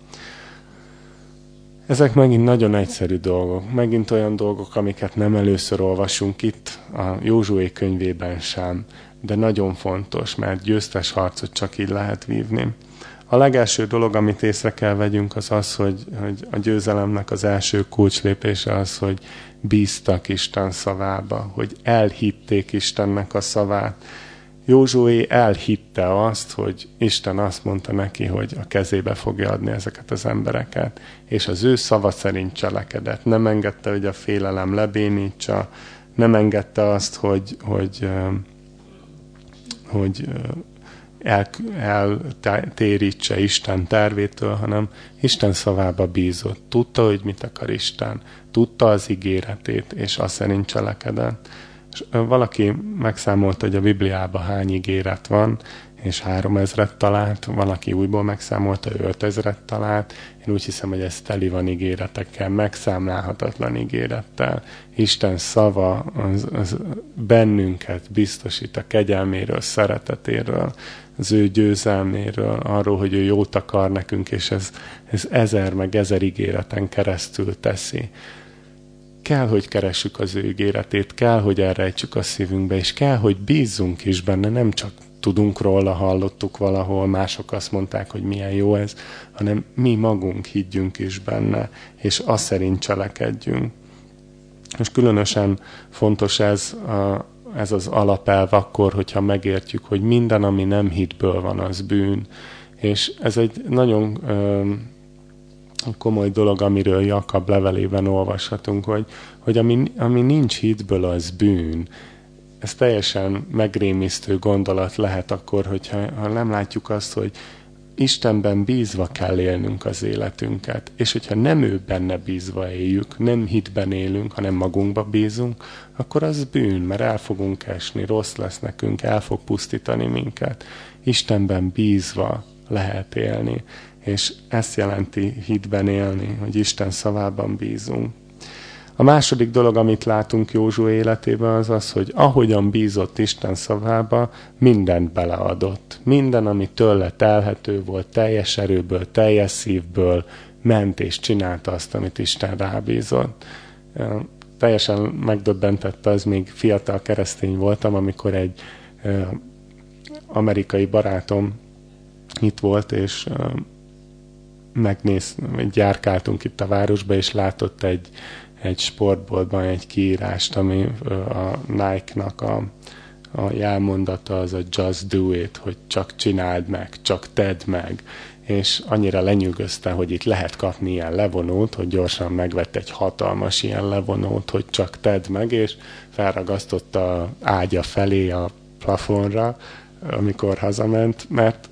Ezek megint nagyon egyszerű dolgok, megint olyan dolgok, amiket nem először olvasunk itt a Józsué könyvében sem, de nagyon fontos, mert győztes harcot csak így lehet vívni. A legelső dolog, amit észre kell vegyünk, az az, hogy, hogy a győzelemnek az első kulcslépése az, hogy bíztak Isten szavába, hogy elhitték Istennek a szavát. Józsué elhitte azt, hogy Isten azt mondta neki, hogy a kezébe fogja adni ezeket az embereket, és az ő szava szerint cselekedett. Nem engedte, hogy a félelem lebénítsa, nem engedte azt, hogy, hogy, hogy el, eltérítse Isten tervétől, hanem Isten szavába bízott. Tudta, hogy mit akar Isten, tudta az ígéretét, és azt szerint cselekedett. És valaki megszámolta, hogy a Bibliában hány ígéret van, és három ezret talált, valaki újból megszámolta, ő öt ezret talált. Én úgy hiszem, hogy ez teli van ígéretekkel, megszámlálhatatlan ígérettel. Isten szava az, az bennünket biztosít a kegyelméről, szeretetéről, az ő győzelméről, arról, hogy ő jót akar nekünk, és ez, ez ezer meg ezer ígéreten keresztül teszi. Kell, hogy keressük az ő ígéretét, kell, hogy elrejtsük a szívünkbe, és kell, hogy bízzunk is benne, nem csak tudunk róla, hallottuk valahol, mások azt mondták, hogy milyen jó ez, hanem mi magunk higgyünk is benne, és azt szerint cselekedjünk. És különösen fontos ez a, ez az alapelv akkor, hogyha megértjük, hogy minden, ami nem hitből van, az bűn. És ez egy nagyon ö, komoly dolog, amiről Jakab levelében olvashatunk, hogy, hogy ami, ami nincs hitből, az bűn. Ez teljesen megrémisztő gondolat lehet akkor, hogyha ha nem látjuk azt, hogy Istenben bízva kell élnünk az életünket, és hogyha nem ő benne bízva éljük, nem hitben élünk, hanem magunkba bízunk, akkor az bűn, mert el fogunk esni, rossz lesz nekünk, el fog pusztítani minket. Istenben bízva lehet élni, és ezt jelenti hitben élni, hogy Isten szavában bízunk. A második dolog, amit látunk Józsu életében, az az, hogy ahogyan bízott Isten szavába, mindent beleadott. Minden, ami tőle telhető volt, teljes erőből, teljes szívből, ment és csinálta azt, amit Isten rábízott. Teljesen megdöbbentette, az még fiatal keresztény voltam, amikor egy amerikai barátom itt volt, és megnéz, járkáltunk itt a városba, és látott egy egy sportboltban egy kiírást, ami a Nike-nak a, a jelmondata az a just do it, hogy csak csináld meg, csak tedd meg, és annyira lenyűgözte, hogy itt lehet kapni ilyen levonót, hogy gyorsan megvett egy hatalmas ilyen levonót, hogy csak tedd meg, és felragasztotta ágya felé a plafonra, amikor hazament, mert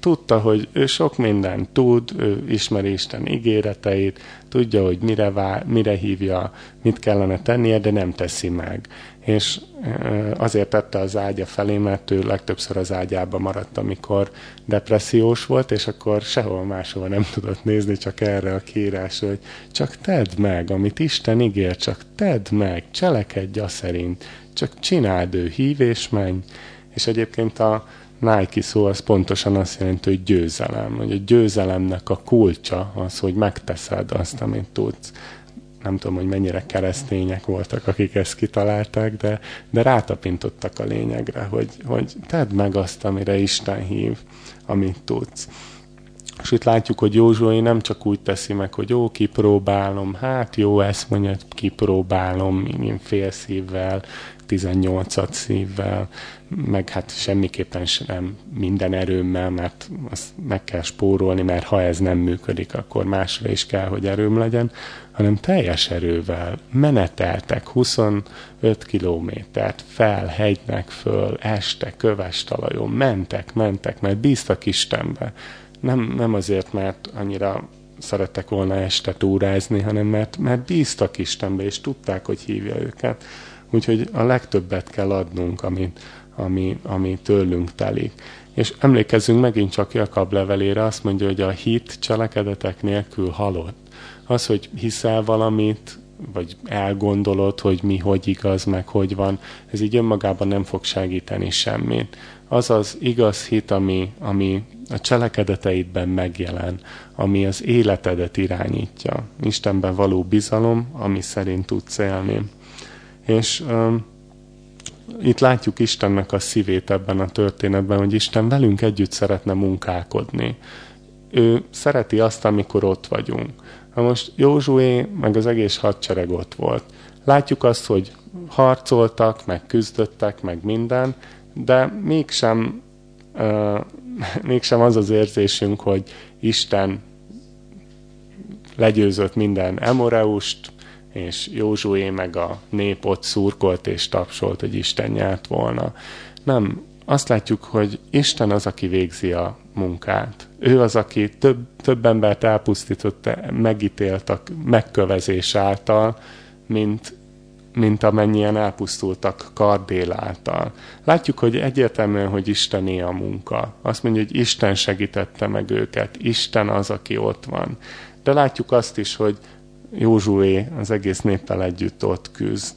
tudta, hogy ő sok mindent tud, ő ismeri Isten ígéreteit, tudja, hogy mire, vár, mire hívja, mit kellene tennie, de nem teszi meg. És azért tette az ágya felé, mert ő legtöbbször az ágyába maradt, amikor depressziós volt, és akkor sehol máshova nem tudott nézni, csak erre a kérés, hogy csak tedd meg, amit Isten ígér, csak tedd meg, cselekedj a szerint, csak csináld ő, hív és menj. És egyébként a, Nike szó az pontosan azt jelenti, hogy győzelem. Hogy a győzelemnek a kulcsa az, hogy megteszed azt, amit tudsz. Nem tudom, hogy mennyire keresztények voltak, akik ezt kitalálták, de, de rátapintottak a lényegre, hogy, hogy tedd meg azt, amire Isten hív, amit tudsz. És itt látjuk, hogy Józsué nem csak úgy teszi meg, hogy jó, kipróbálom, hát jó, ezt mondja, kipróbálom, én fél szívvel, 18 szívvel, meg hát semmiképpen sem minden erőmmel, mert azt meg kell spórolni, mert ha ez nem működik, akkor másra is kell, hogy erőm legyen, hanem teljes erővel meneteltek 25 kilométert fel, hegynek föl, este, köves talajon, mentek, mentek, mert bíztak Istenbe. Nem, nem azért, mert annyira szerettek volna este túrázni, hanem mert, mert bíztak Istenbe, és tudták, hogy hívja őket. Úgyhogy a legtöbbet kell adnunk, amit, ami, ami tőlünk telik. És emlékezzünk megint csak Jakab levelére, azt mondja, hogy a hit cselekedetek nélkül halott. Az, hogy hiszel valamit, vagy elgondolod, hogy mi hogy igaz, meg hogy van, ez így önmagában nem fog segíteni semmit. Az az igaz hit, ami, ami a cselekedeteidben megjelen, ami az életedet irányítja. Istenben való bizalom, ami szerint tudsz élni. És um, itt látjuk Istennek a szívét ebben a történetben, hogy Isten velünk együtt szeretne munkálkodni. Ő szereti azt, amikor ott vagyunk. Na most Józsué, meg az egész hadsereg ott volt. Látjuk azt, hogy harcoltak, meg küzdöttek, meg minden, de mégsem, uh, mégsem az az érzésünk, hogy Isten legyőzött minden emoreust, és Józsué meg a nép ott szurkolt és tapsolt, hogy Isten nyert volna. Nem, azt látjuk, hogy Isten az, aki végzi a munkát. Ő az, aki több, több embert elpusztított, megítélt a megkövezés által, mint, mint amennyien elpusztultak kardél által. Látjuk, hogy egyértelműen, hogy Istené a munka. Azt mondja, hogy Isten segítette meg őket, Isten az, aki ott van. De látjuk azt is, hogy Józsué az egész néppel együtt ott küzd.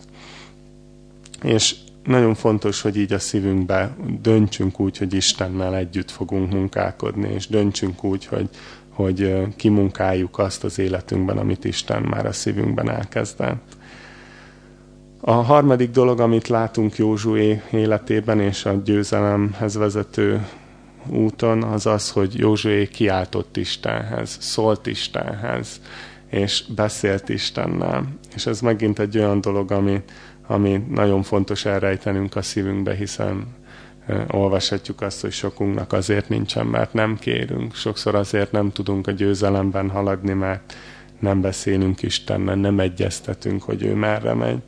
És nagyon fontos, hogy így a szívünkbe döntsünk úgy, hogy Istennel együtt fogunk munkálkodni, és döntsünk úgy, hogy, hogy kimunkáljuk azt az életünkben, amit Isten már a szívünkben elkezdett. A harmadik dolog, amit látunk Józsué életében és a győzelemhez vezető úton, az az, hogy Józsué kiáltott Istenhez, szólt Istenhez és beszélt Istennel. És ez megint egy olyan dolog, ami, ami nagyon fontos elrejtenünk a szívünkbe, hiszen olvashatjuk azt, hogy sokunknak azért nincsen, mert nem kérünk. Sokszor azért nem tudunk a győzelemben haladni, mert nem beszélünk Istennel, nem egyeztetünk, hogy ő merre megy.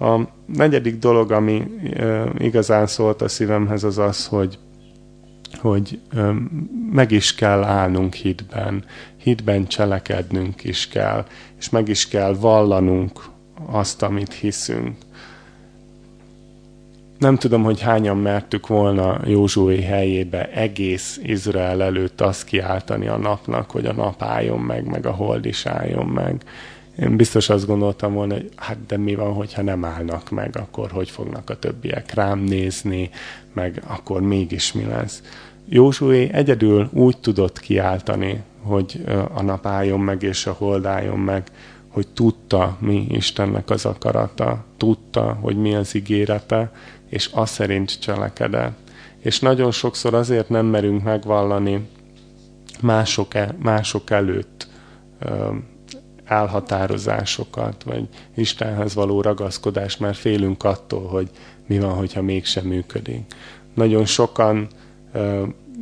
A negyedik dolog, ami igazán szólt a szívemhez, az az, hogy hogy meg is kell állnunk hitben, hitben cselekednünk is kell, és meg is kell vallanunk azt, amit hiszünk. Nem tudom, hogy hányan mertük volna Józsué helyébe egész Izrael előtt azt kiáltani a napnak, hogy a nap álljon meg, meg a hold is álljon meg. Én biztos azt gondoltam volna, hogy hát de mi van, hogyha nem állnak meg, akkor hogy fognak a többiek rám nézni, meg akkor mégis mi lesz. Józsué egyedül úgy tudott kiáltani, hogy a nap álljon meg és a hold álljon meg, hogy tudta, mi Istennek az akarata, tudta, hogy mi az ígérete, és az szerint cselekedett. És nagyon sokszor azért nem merünk megvallani mások, e, mások előtt ö, elhatározásokat, vagy Istenhez való ragaszkodást, mert félünk attól, hogy mi van, hogyha mégsem működik. Nagyon sokan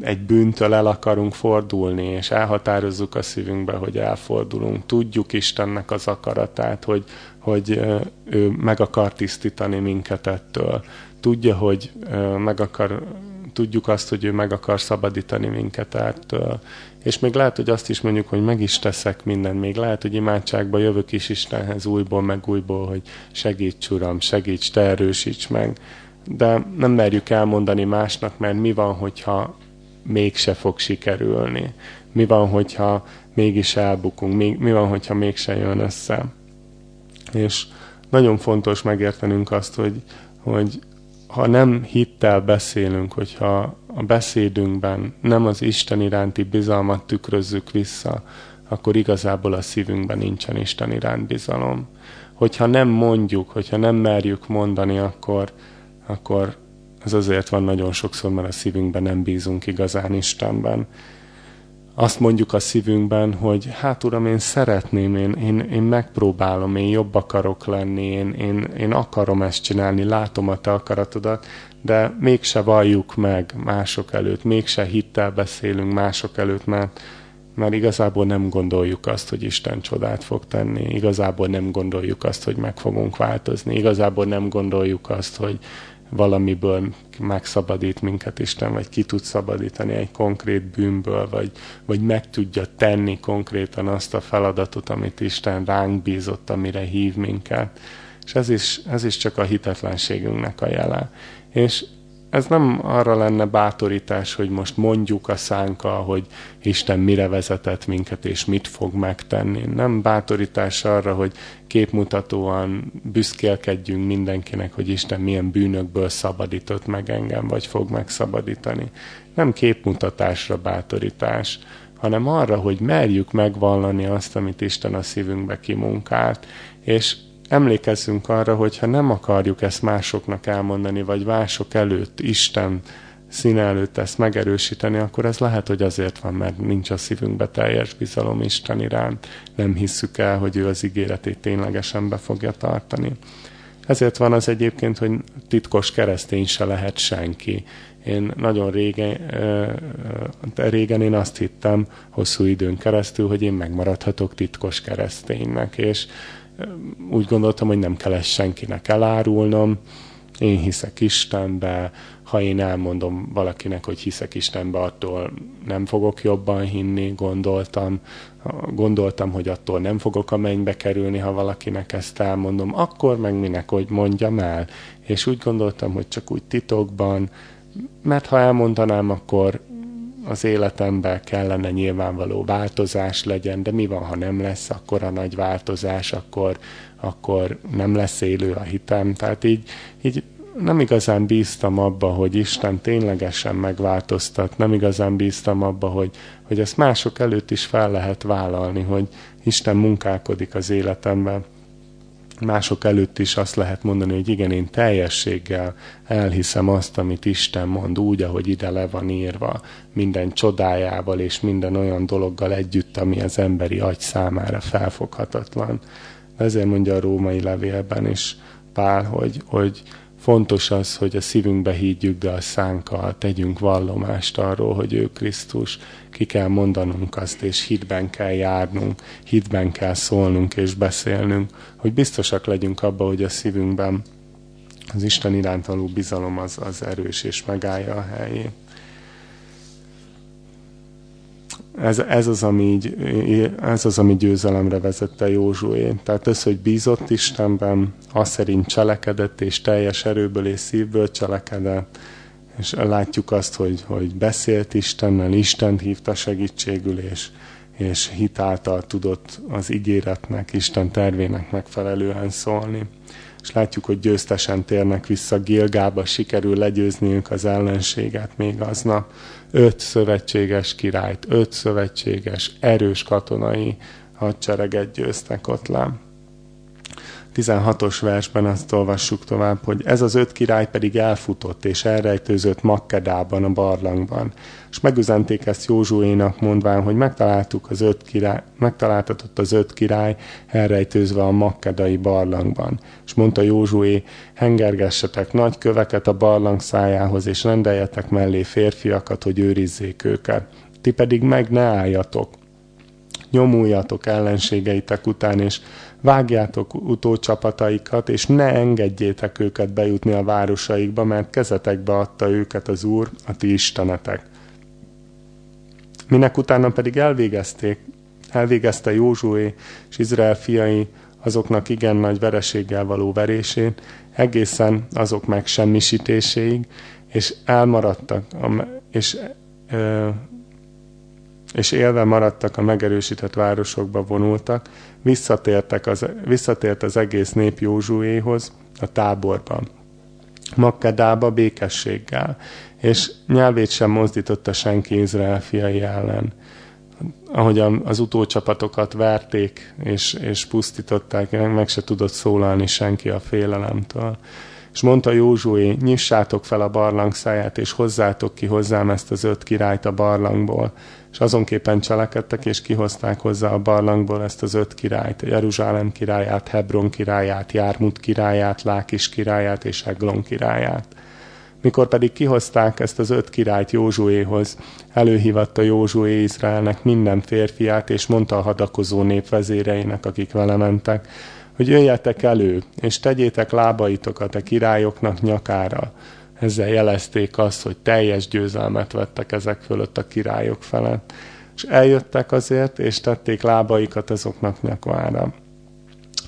egy bűntől el akarunk fordulni, és elhatározzuk a szívünkbe, hogy elfordulunk. Tudjuk Istennek az akaratát, hogy, hogy ő meg akar tisztítani minket ettől. Tudja, hogy meg akar, tudjuk azt, hogy ő meg akar szabadítani minket ettől. És még lehet, hogy azt is mondjuk, hogy meg is teszek mindent. Még lehet, hogy imádságba jövök is Istenhez újból, meg újból, hogy segíts, Uram, segíts, te erősíts meg. De nem merjük elmondani másnak, mert mi van, hogyha mégse fog sikerülni? Mi van, hogyha mégis elbukunk? Mi, mi van, hogyha mégse jön össze? És nagyon fontos megértenünk azt, hogy, hogy ha nem hittel beszélünk, hogyha a beszédünkben nem az Isten iránti bizalmat tükrözzük vissza, akkor igazából a szívünkben nincsen Isten iránt bizalom. Hogyha nem mondjuk, hogyha nem merjük mondani, akkor, akkor ez azért van nagyon sokszor, mert a szívünkben nem bízunk igazán Istenben. Azt mondjuk a szívünkben, hogy hát Uram, én szeretném, én, én, én megpróbálom, én jobb akarok lenni, én, én, én akarom ezt csinálni, látom a Te akaratodat, de mégse valljuk meg mások előtt, mégse hittel beszélünk mások előtt, mert, mert igazából nem gondoljuk azt, hogy Isten csodát fog tenni, igazából nem gondoljuk azt, hogy meg fogunk változni, igazából nem gondoljuk azt, hogy, valamiből megszabadít minket Isten, vagy ki tud szabadítani egy konkrét bűnből, vagy, vagy meg tudja tenni konkrétan azt a feladatot, amit Isten ránk bízott, amire hív minket. És ez is, ez is csak a hitetlenségünknek a jele. És ez nem arra lenne bátorítás, hogy most mondjuk a szánkkal, hogy Isten mire vezetett minket, és mit fog megtenni. Nem bátorítás arra, hogy képmutatóan büszkélkedjünk mindenkinek, hogy Isten milyen bűnökből szabadított meg engem, vagy fog megszabadítani. Nem képmutatásra bátorítás, hanem arra, hogy merjük megvallani azt, amit Isten a szívünkbe kimunkált, és emlékezzünk arra, hogy ha nem akarjuk ezt másoknak elmondani, vagy mások előtt, Isten színe előtt ezt megerősíteni, akkor ez lehet, hogy azért van, mert nincs a szívünkbe teljes bizalom Isten iránt. Nem hisszük el, hogy ő az ígéretét ténylegesen be fogja tartani. Ezért van az egyébként, hogy titkos keresztény se lehet senki. Én nagyon régen, régen én azt hittem hosszú időn keresztül, hogy én megmaradhatok titkos kereszténynek, és úgy gondoltam, hogy nem kell ezt senkinek elárulnom, én hiszek Istenbe, ha én elmondom valakinek, hogy hiszek Istenbe, attól nem fogok jobban hinni, gondoltam, gondoltam, hogy attól nem fogok a mennybe kerülni, ha valakinek ezt elmondom, akkor meg minek, hogy mondjam el. És úgy gondoltam, hogy csak úgy titokban, mert ha elmondanám, akkor az életemben kellene nyilvánvaló változás legyen, de mi van, ha nem lesz akkor a nagy változás, akkor, akkor nem lesz élő a hitem. Tehát így, így nem igazán bíztam abba, hogy Isten ténylegesen megváltoztat, nem igazán bíztam abba, hogy, hogy ezt mások előtt is fel lehet vállalni, hogy Isten munkálkodik az életemben mások előtt is azt lehet mondani, hogy igen, én teljességgel elhiszem azt, amit Isten mond, úgy, ahogy ide le van írva, minden csodájával és minden olyan dologgal együtt, ami az emberi agy számára felfoghatatlan. Ezért mondja a római levélben is Pál, hogy, hogy fontos az, hogy a szívünkbe higgyük, de a szánkkal tegyünk vallomást arról, hogy ő Krisztus, ki kell mondanunk azt, és hitben kell járnunk, hitben kell szólnunk és beszélnünk, hogy biztosak legyünk abban, hogy a szívünkben az Isten iránt való bizalom az, az erős és megállja a helyét. Ez, ez, az, ami így, ez az, ami győzelemre vezette Józsué. Tehát az, hogy bízott Istenben, az szerint cselekedett, és teljes erőből és szívből cselekedett, és látjuk azt, hogy, hogy beszélt Istennel, Isten hívta segítségül, és, és hitáltal tudott az ígéretnek, Isten tervének megfelelően szólni. És látjuk, hogy győztesen térnek vissza Gilgába, sikerül legyőzniük az ellenséget még aznap. Öt szövetséges királyt, öt szövetséges, erős katonai hadsereget győztek ott le. 16-os versben azt olvassuk tovább, hogy ez az öt király pedig elfutott és elrejtőzött Makkedában, a barlangban. És megüzenték ezt Józsuénak mondván, hogy megtaláltuk az öt király, megtaláltatott az öt király elrejtőzve a makkedai barlangban. És mondta Józsué, hengergessetek nagy köveket a barlang szájához, és rendeljetek mellé férfiakat, hogy őrizzék őket. Ti pedig meg ne álljatok, nyomuljatok ellenségeitek után, és vágjátok utócsapataikat, és ne engedjétek őket bejutni a városaikba, mert kezetekbe adta őket az Úr, a ti istenetek. Minek utána pedig elvégezték, elvégezte Józsué és Izrael fiai azoknak igen nagy vereséggel való verését, egészen azok megsemmisítéséig, és elmaradtak, és és élve maradtak a megerősített városokba vonultak, visszatértek az, visszatért az egész nép Józsuéhoz a táborban. Makkedába békességgel, és nyelvét sem mozdította senki Izrael fiai ellen. Ahogy az utócsapatokat verték és, és pusztították, meg se tudott szólalni senki a félelemtől. És mondta Józsué, nyissátok fel a barlang száját, és hozzátok ki hozzám ezt az öt királyt a barlangból, és azonképpen cselekedtek, és kihozták hozzá a barlangból ezt az öt királyt, Jeruzsálem királyát, Hebron királyát, Jármut királyát, Lákis királyát és Eglon királyát. Mikor pedig kihozták ezt az öt királyt Józsuéhoz, előhívatta Józsué Izraelnek minden férfiát, és mondta a hadakozó nép vezéreinek, akik vele mentek, hogy jöjjetek elő, és tegyétek lábaitokat a királyoknak nyakára, ezzel jelezték azt, hogy teljes győzelmet vettek ezek fölött a királyok felett. És eljöttek azért, és tették lábaikat azoknak nyakára.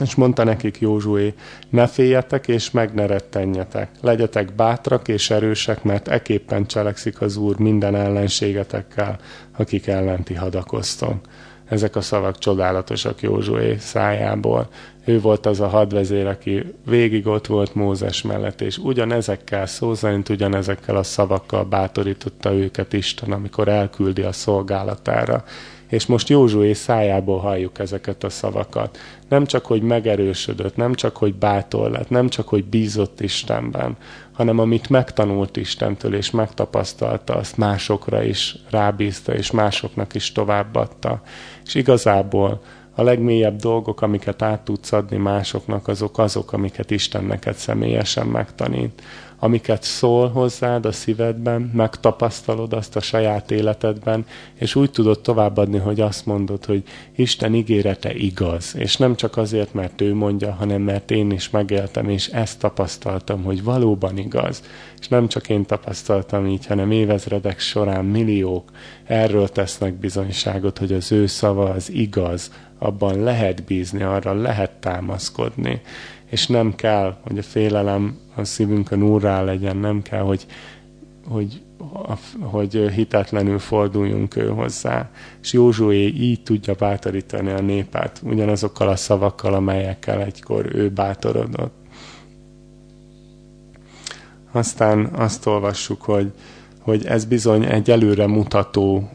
És mondta nekik Józsué, ne féljetek és meg ne rettenjetek. Legyetek bátrak és erősek, mert eképpen cselekszik az Úr minden ellenségetekkel, akik ellenti hadakoztok. Ezek a szavak csodálatosak Józsué szájából. Ő volt az a hadvezér, aki végig ott volt Mózes mellett, és ugyanezekkel szó szerint ugyanezekkel a szavakkal bátorította őket Isten, amikor elküldi a szolgálatára. És most Józsué szájából halljuk ezeket a szavakat. Nem csak, hogy megerősödött, nem csak, hogy bátor lett, nem csak, hogy bízott Istenben, hanem amit megtanult Istentől és megtapasztalta, azt másokra is rábízta, és másoknak is továbbadta. És igazából a legmélyebb dolgok, amiket át tudsz adni másoknak, azok azok, amiket Isten neked személyesen megtanít. Amiket szól hozzád a szívedben, megtapasztalod azt a saját életedben, és úgy tudod továbbadni, hogy azt mondod, hogy Isten ígérete igaz, és nem csak azért, mert ő mondja, hanem mert én is megéltem, és ezt tapasztaltam, hogy valóban igaz. És nem csak én tapasztaltam így, hanem évezredek során milliók erről tesznek bizonyságot, hogy az ő szava az igaz, abban lehet bízni, arra lehet támaszkodni, és nem kell, hogy a félelem a szívünkön úrrá legyen, nem kell, hogy, hogy, hogy hitetlenül forduljunk ő hozzá. És Józsué így tudja bátorítani a népet, ugyanazokkal a szavakkal, amelyekkel egykor ő bátorodott. Aztán azt olvassuk, hogy, hogy ez bizony egy előre mutató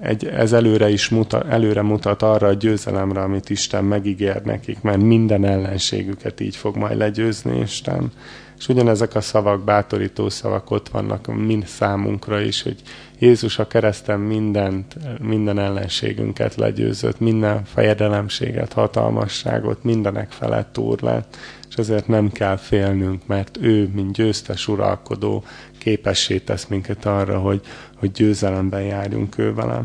egy, ez előre is mutat, előre mutat arra a győzelemre, amit Isten megígér nekik, mert minden ellenségüket így fog majd legyőzni Isten. És ugyanezek a szavak, bátorító szavak ott vannak mind számunkra is, hogy Jézus a kereszten mindent, minden ellenségünket legyőzött, minden fejedelemséget, hatalmasságot, mindenek felett úr lett, és ezért nem kell félnünk, mert ő, mint győztes uralkodó, képessé tesz minket arra, hogy, hogy győzelemben járjunk ő vele.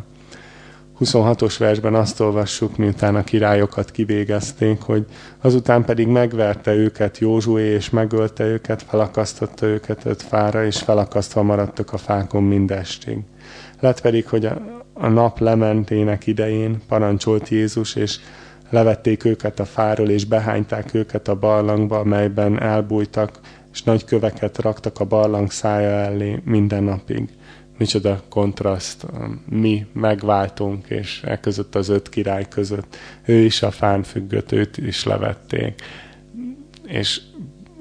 26-os versben azt olvassuk, miután a királyokat kivégezték, hogy azután pedig megverte őket Józsué, és megölte őket, felakasztotta őket öt fára, és felakasztva maradtak a fákon mindestig. Lett pedig, hogy a, a nap lementének idején parancsolt Jézus, és levették őket a fáról, és behányták őket a barlangba, amelyben elbújtak, és nagy köveket raktak a barlang szája elé minden napig. Micsoda kontraszt, mi megváltunk, és e között az öt király között. Ő is a fán függött, őt is levették. És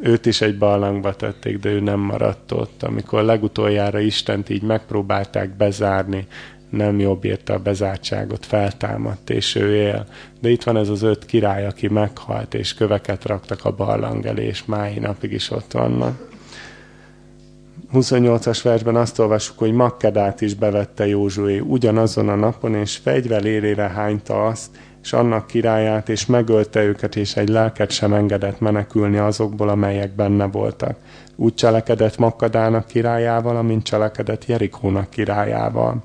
őt is egy barlangba tették, de ő nem maradt ott. Amikor legutoljára Istent így megpróbálták bezárni, nem jobb érte a bezártságot, feltámadt, és ő él. De itt van ez az öt király, aki meghalt, és köveket raktak a barlang elé, és mái napig is ott vannak. 28-as versben azt olvassuk, hogy Makkedát is bevette Józsué ugyanazon a napon, és fegyvel érére hányta azt, és annak királyát, és megölte őket, és egy lelket sem engedett menekülni azokból, amelyek benne voltak. Úgy cselekedett Makkadának királyával, amint cselekedett Jerikónak királyával.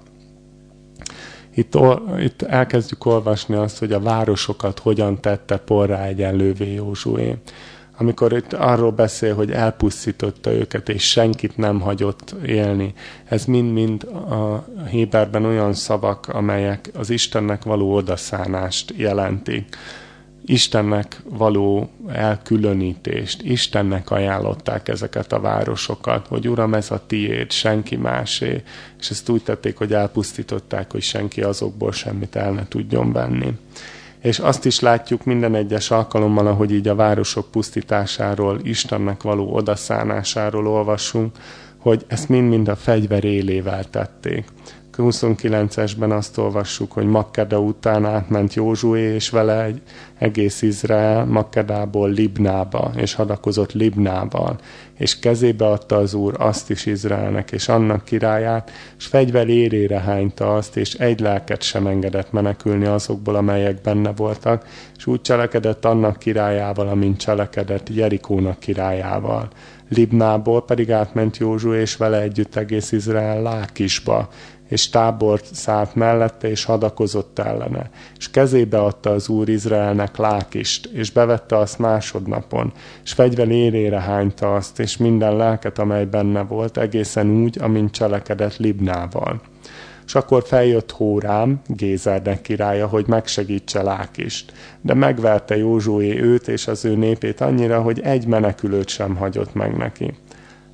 Itt, itt elkezdjük olvasni azt, hogy a városokat hogyan tette porrá egyenlővé Józsué. Amikor itt arról beszél, hogy elpusztította őket, és senkit nem hagyott élni. Ez mind-mind a Héberben olyan szavak, amelyek az Istennek való odaszánást jelentik. Istennek való elkülönítést, Istennek ajánlották ezeket a városokat, hogy Uram, ez a tiéd, senki másé, és ezt úgy tették, hogy elpusztították, hogy senki azokból semmit el ne tudjon venni. És azt is látjuk minden egyes alkalommal, ahogy így a városok pusztításáról, Istennek való odaszánásáról olvasunk, hogy ezt mind-mind a fegyver élével tették. 29-esben azt olvassuk, hogy Makkeda után átment Józsué, és vele egy egész Izrael Makkedából Libnába, és hadakozott Libnával, és kezébe adta az Úr azt is Izraelnek, és annak királyát, és fegyver érére hányta azt, és egy lelket sem engedett menekülni azokból, amelyek benne voltak, és úgy cselekedett annak királyával, amint cselekedett Jerikónak királyával. Libnából pedig átment Józsué, és vele együtt egész Izrael Lákisba, és tábort szállt mellette, és hadakozott ellene. És kezébe adta az Úr Izraelnek Lákist, és bevette azt másodnapon, és fegyvel érére hányta azt, és minden lelket, amely benne volt, egészen úgy, amint cselekedett Libnával. És akkor feljött Hórám, Gézernek királya, hogy megsegítse Lákist. De megverte Józsué őt és az ő népét annyira, hogy egy menekülőt sem hagyott meg neki.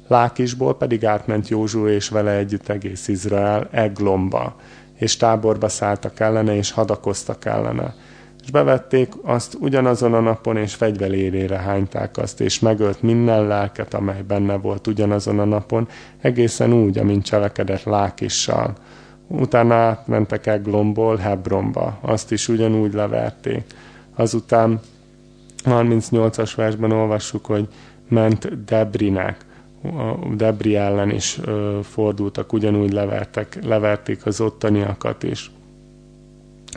Lákisból pedig átment Józsué és vele együtt egész Izrael Eglomba, és táborba szálltak ellene, és hadakoztak ellene. És bevették azt ugyanazon a napon, és fegyvelérére hányták azt, és megölt minden lelket, amely benne volt ugyanazon a napon, egészen úgy, amint cselekedett Lákissal. Utána átmentek Eglomból Hebronba, azt is ugyanúgy leverték. Azután 38-as versben olvassuk, hogy ment Debrinek, a Debri ellen is ö, fordultak, ugyanúgy levertek, leverték az ottaniakat is.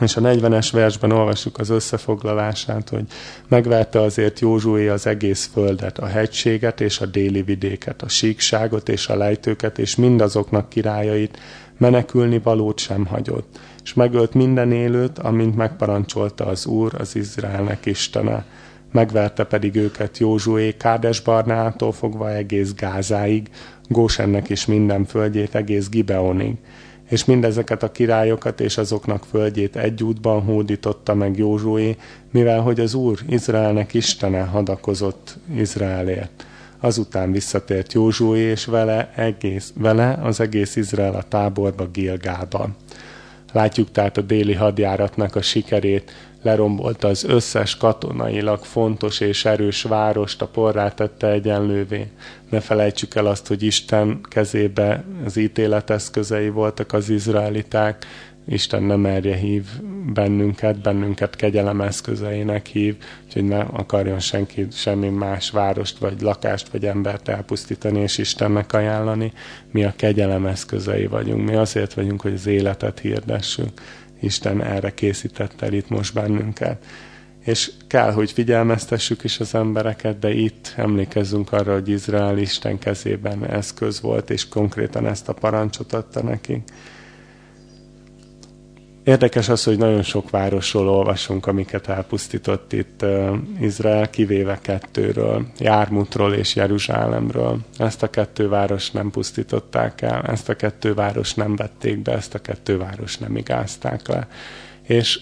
És a 40-es versben olvassuk az összefoglalását, hogy megverte azért Józsué az egész földet, a hegységet és a déli vidéket, a síkságot és a lejtőket, és mindazoknak királyait, menekülni valót sem hagyott, és megölt minden élőt, amint megparancsolta az Úr, az Izraelnek Istene megverte pedig őket Józsué Kádes Barnától fogva egész Gázáig, Gósennek is minden földjét egész Gibeonig, és mindezeket a királyokat és azoknak földjét egy útban hódította meg Józsué, mivel hogy az Úr Izraelnek Istene hadakozott Izraelért. Azután visszatért Józsué, és vele, egész, vele az egész Izrael a táborba Gilgálba. Látjuk tehát a déli hadjáratnak a sikerét, lerombolta az összes katonailag fontos és erős várost, a porrá tette egyenlővé. Ne felejtsük el azt, hogy Isten kezébe az ítélet voltak az izraeliták, Isten nem erre hív bennünket, bennünket kegyelem eszközeinek hív, úgyhogy ne akarjon senki semmi más várost, vagy lakást, vagy embert elpusztítani, és Istennek ajánlani. Mi a kegyelem eszközei vagyunk. Mi azért vagyunk, hogy az életet hirdessünk. Isten erre készítette el itt most bennünket. És kell, hogy figyelmeztessük is az embereket, de itt emlékezzünk arra, hogy Izrael Isten kezében eszköz volt, és konkrétan ezt a parancsot adta nekünk. Érdekes az, hogy nagyon sok városról olvasunk, amiket elpusztított itt uh, Izrael, kivéve kettőről, Jármutról és Jeruzsálemről. Ezt a kettő város nem pusztították el, ezt a kettő város nem vették be, ezt a kettő város nem igázták le. És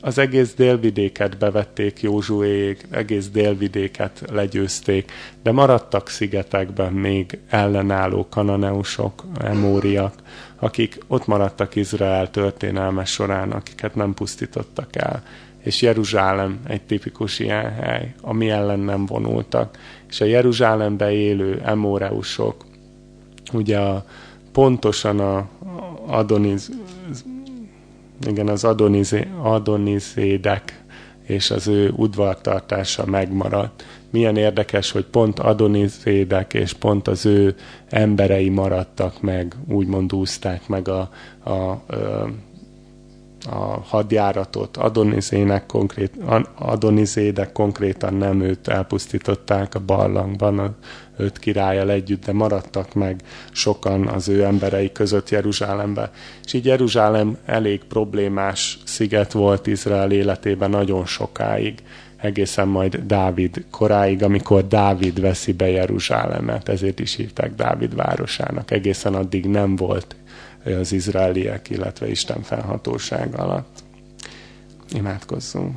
az egész délvidéket bevették Józsuék, egész délvidéket legyőzték, de maradtak szigetekben még ellenálló kananeusok, emóriak, akik ott maradtak Izrael történelme során, akiket nem pusztítottak el. És Jeruzsálem egy tipikus ilyen hely, ami ellen nem vonultak. És a Jeruzsálembe élő emóreusok, ugye a, pontosan a Adoniz, igen, az Adonizé, Adonizédek és az ő udvartartása megmaradt. Milyen érdekes, hogy pont Adonizédek és pont az ő emberei maradtak meg, úgymond úzták meg a, a, a a hadjáratot, Adonizének konkrét, Adonizédek konkrétan nem őt elpusztították a barlangban, a öt királyjal együtt, de maradtak meg sokan az ő emberei között Jeruzsálembe. És így Jeruzsálem elég problémás sziget volt Izrael életében nagyon sokáig, egészen majd Dávid koráig, amikor Dávid veszi be Jeruzsálemet, ezért is hívták Dávid városának. Egészen addig nem volt az izraeliek, illetve Isten felhatóság alatt. Imádkozzunk.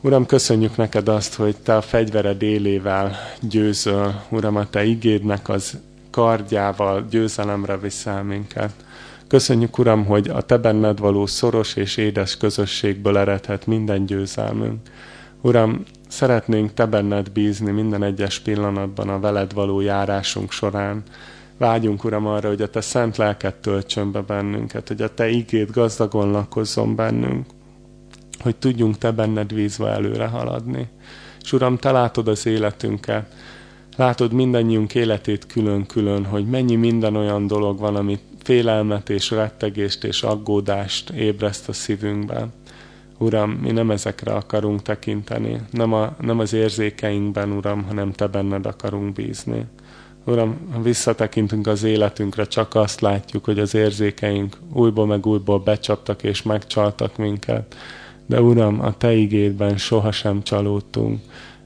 Uram, köszönjük neked azt, hogy te a fegyvered élével győzöl. Uram, a te igédnek az kardjával győzelemre viszel minket. Köszönjük, Uram, hogy a te benned való szoros és édes közösségből eredhet minden győzelmünk. Uram, szeretnénk te benned bízni minden egyes pillanatban a veled való járásunk során. Vágyunk, Uram, arra, hogy a Te szent lelket töltsön be bennünket, hogy a Te igét gazdagon lakozzon bennünk, hogy tudjunk Te benned vízva előre haladni. És Uram, Te látod az életünket, látod mindannyiunk életét külön-külön, hogy mennyi minden olyan dolog van, ami félelmet és rettegést és aggódást ébreszt a szívünkben. Uram, mi nem ezekre akarunk tekinteni, nem, a, nem az érzékeinkben, Uram, hanem Te benned akarunk bízni. Uram, visszatekintünk az életünkre, csak azt látjuk, hogy az érzékeink újból meg újból becsaptak és megcsaltak minket. De Uram, a Te igédben sohasem csalódtunk.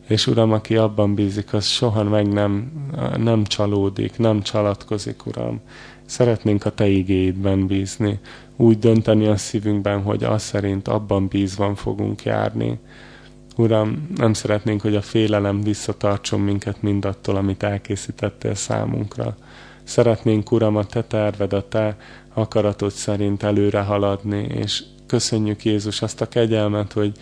És Uram, aki abban bízik, az soha meg nem, nem csalódik, nem csalatkozik, Uram. Szeretnénk a Te igédben bízni, úgy dönteni a szívünkben, hogy az szerint abban bízvan fogunk járni. Uram, nem szeretnénk, hogy a félelem visszatartson minket mindattól, amit elkészítettél számunkra. Szeretnénk, Uram, a Te terved, a Te akaratod szerint előre haladni, és köszönjük Jézus azt a kegyelmet, hogy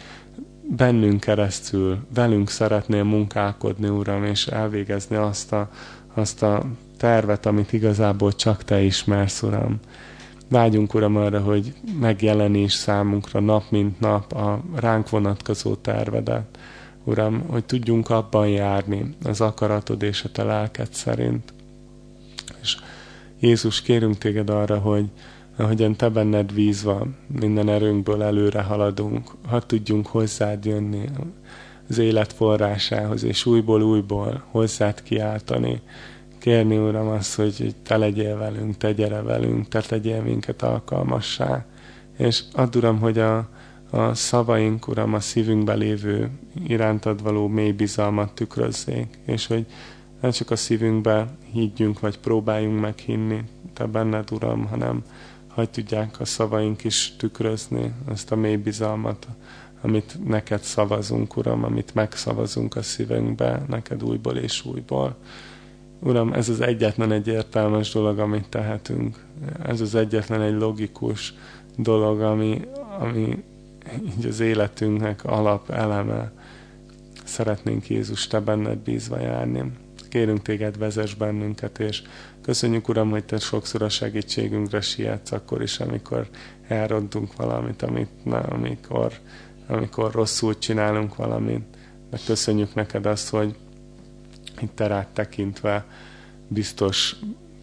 bennünk keresztül, velünk szeretnél munkálkodni, Uram, és elvégezni azt a, azt a tervet, amit igazából csak Te ismersz, Uram. Vágyunk, Uram, arra, hogy megjelenés számunkra nap mint nap a ránk vonatkozó tervedet. Uram, hogy tudjunk abban járni az akaratod és a te lelked szerint. És Jézus, kérünk téged arra, hogy ahogyan te benned vízva minden erőnkből előre haladunk, ha tudjunk hozzád jönni az élet forrásához, és újból újból hozzád kiáltani, kérni, Uram, azt, hogy te legyél velünk, te gyere velünk, te tegyél minket alkalmassá. És add, Uram, hogy a, a szavaink, Uram, a szívünkbe lévő irántad való mély bizalmat tükrözzék, és hogy nem csak a szívünkbe higgyünk, vagy próbáljunk meghinni te benned, Uram, hanem hogy tudják a szavaink is tükrözni ezt a mély bizalmat, amit neked szavazunk, Uram, amit megszavazunk a szívünkbe, neked újból és újból. Uram, ez az egyetlen egy értelmes dolog, amit tehetünk. Ez az egyetlen egy logikus dolog, ami, ami így az életünknek alap eleme. Szeretnénk Jézus, Te benned bízva járni. Kérünk Téged, vezess bennünket, és köszönjük, Uram, hogy Te sokszor a segítségünkre sietsz, akkor is, amikor elrontunk valamit, amit, na, amikor, amikor rosszul csinálunk valamit. De köszönjük neked azt, hogy itt tekintve biztos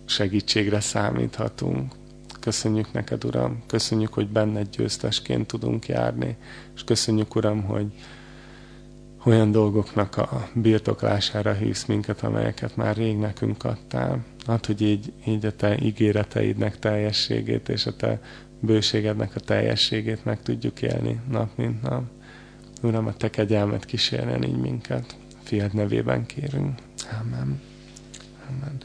segítségre számíthatunk. Köszönjük neked, Uram, köszönjük, hogy benned győztesként tudunk járni, és köszönjük, Uram, hogy olyan dolgoknak a birtoklására hívsz minket, amelyeket már rég nekünk adtál. Hát, hogy így, így a te ígéreteidnek teljességét és a te bőségednek a teljességét meg tudjuk élni nap mint nap. Uram, a Te kegyelmet kísérjen így minket. Fiad nevében kérünk. Amen. Amen.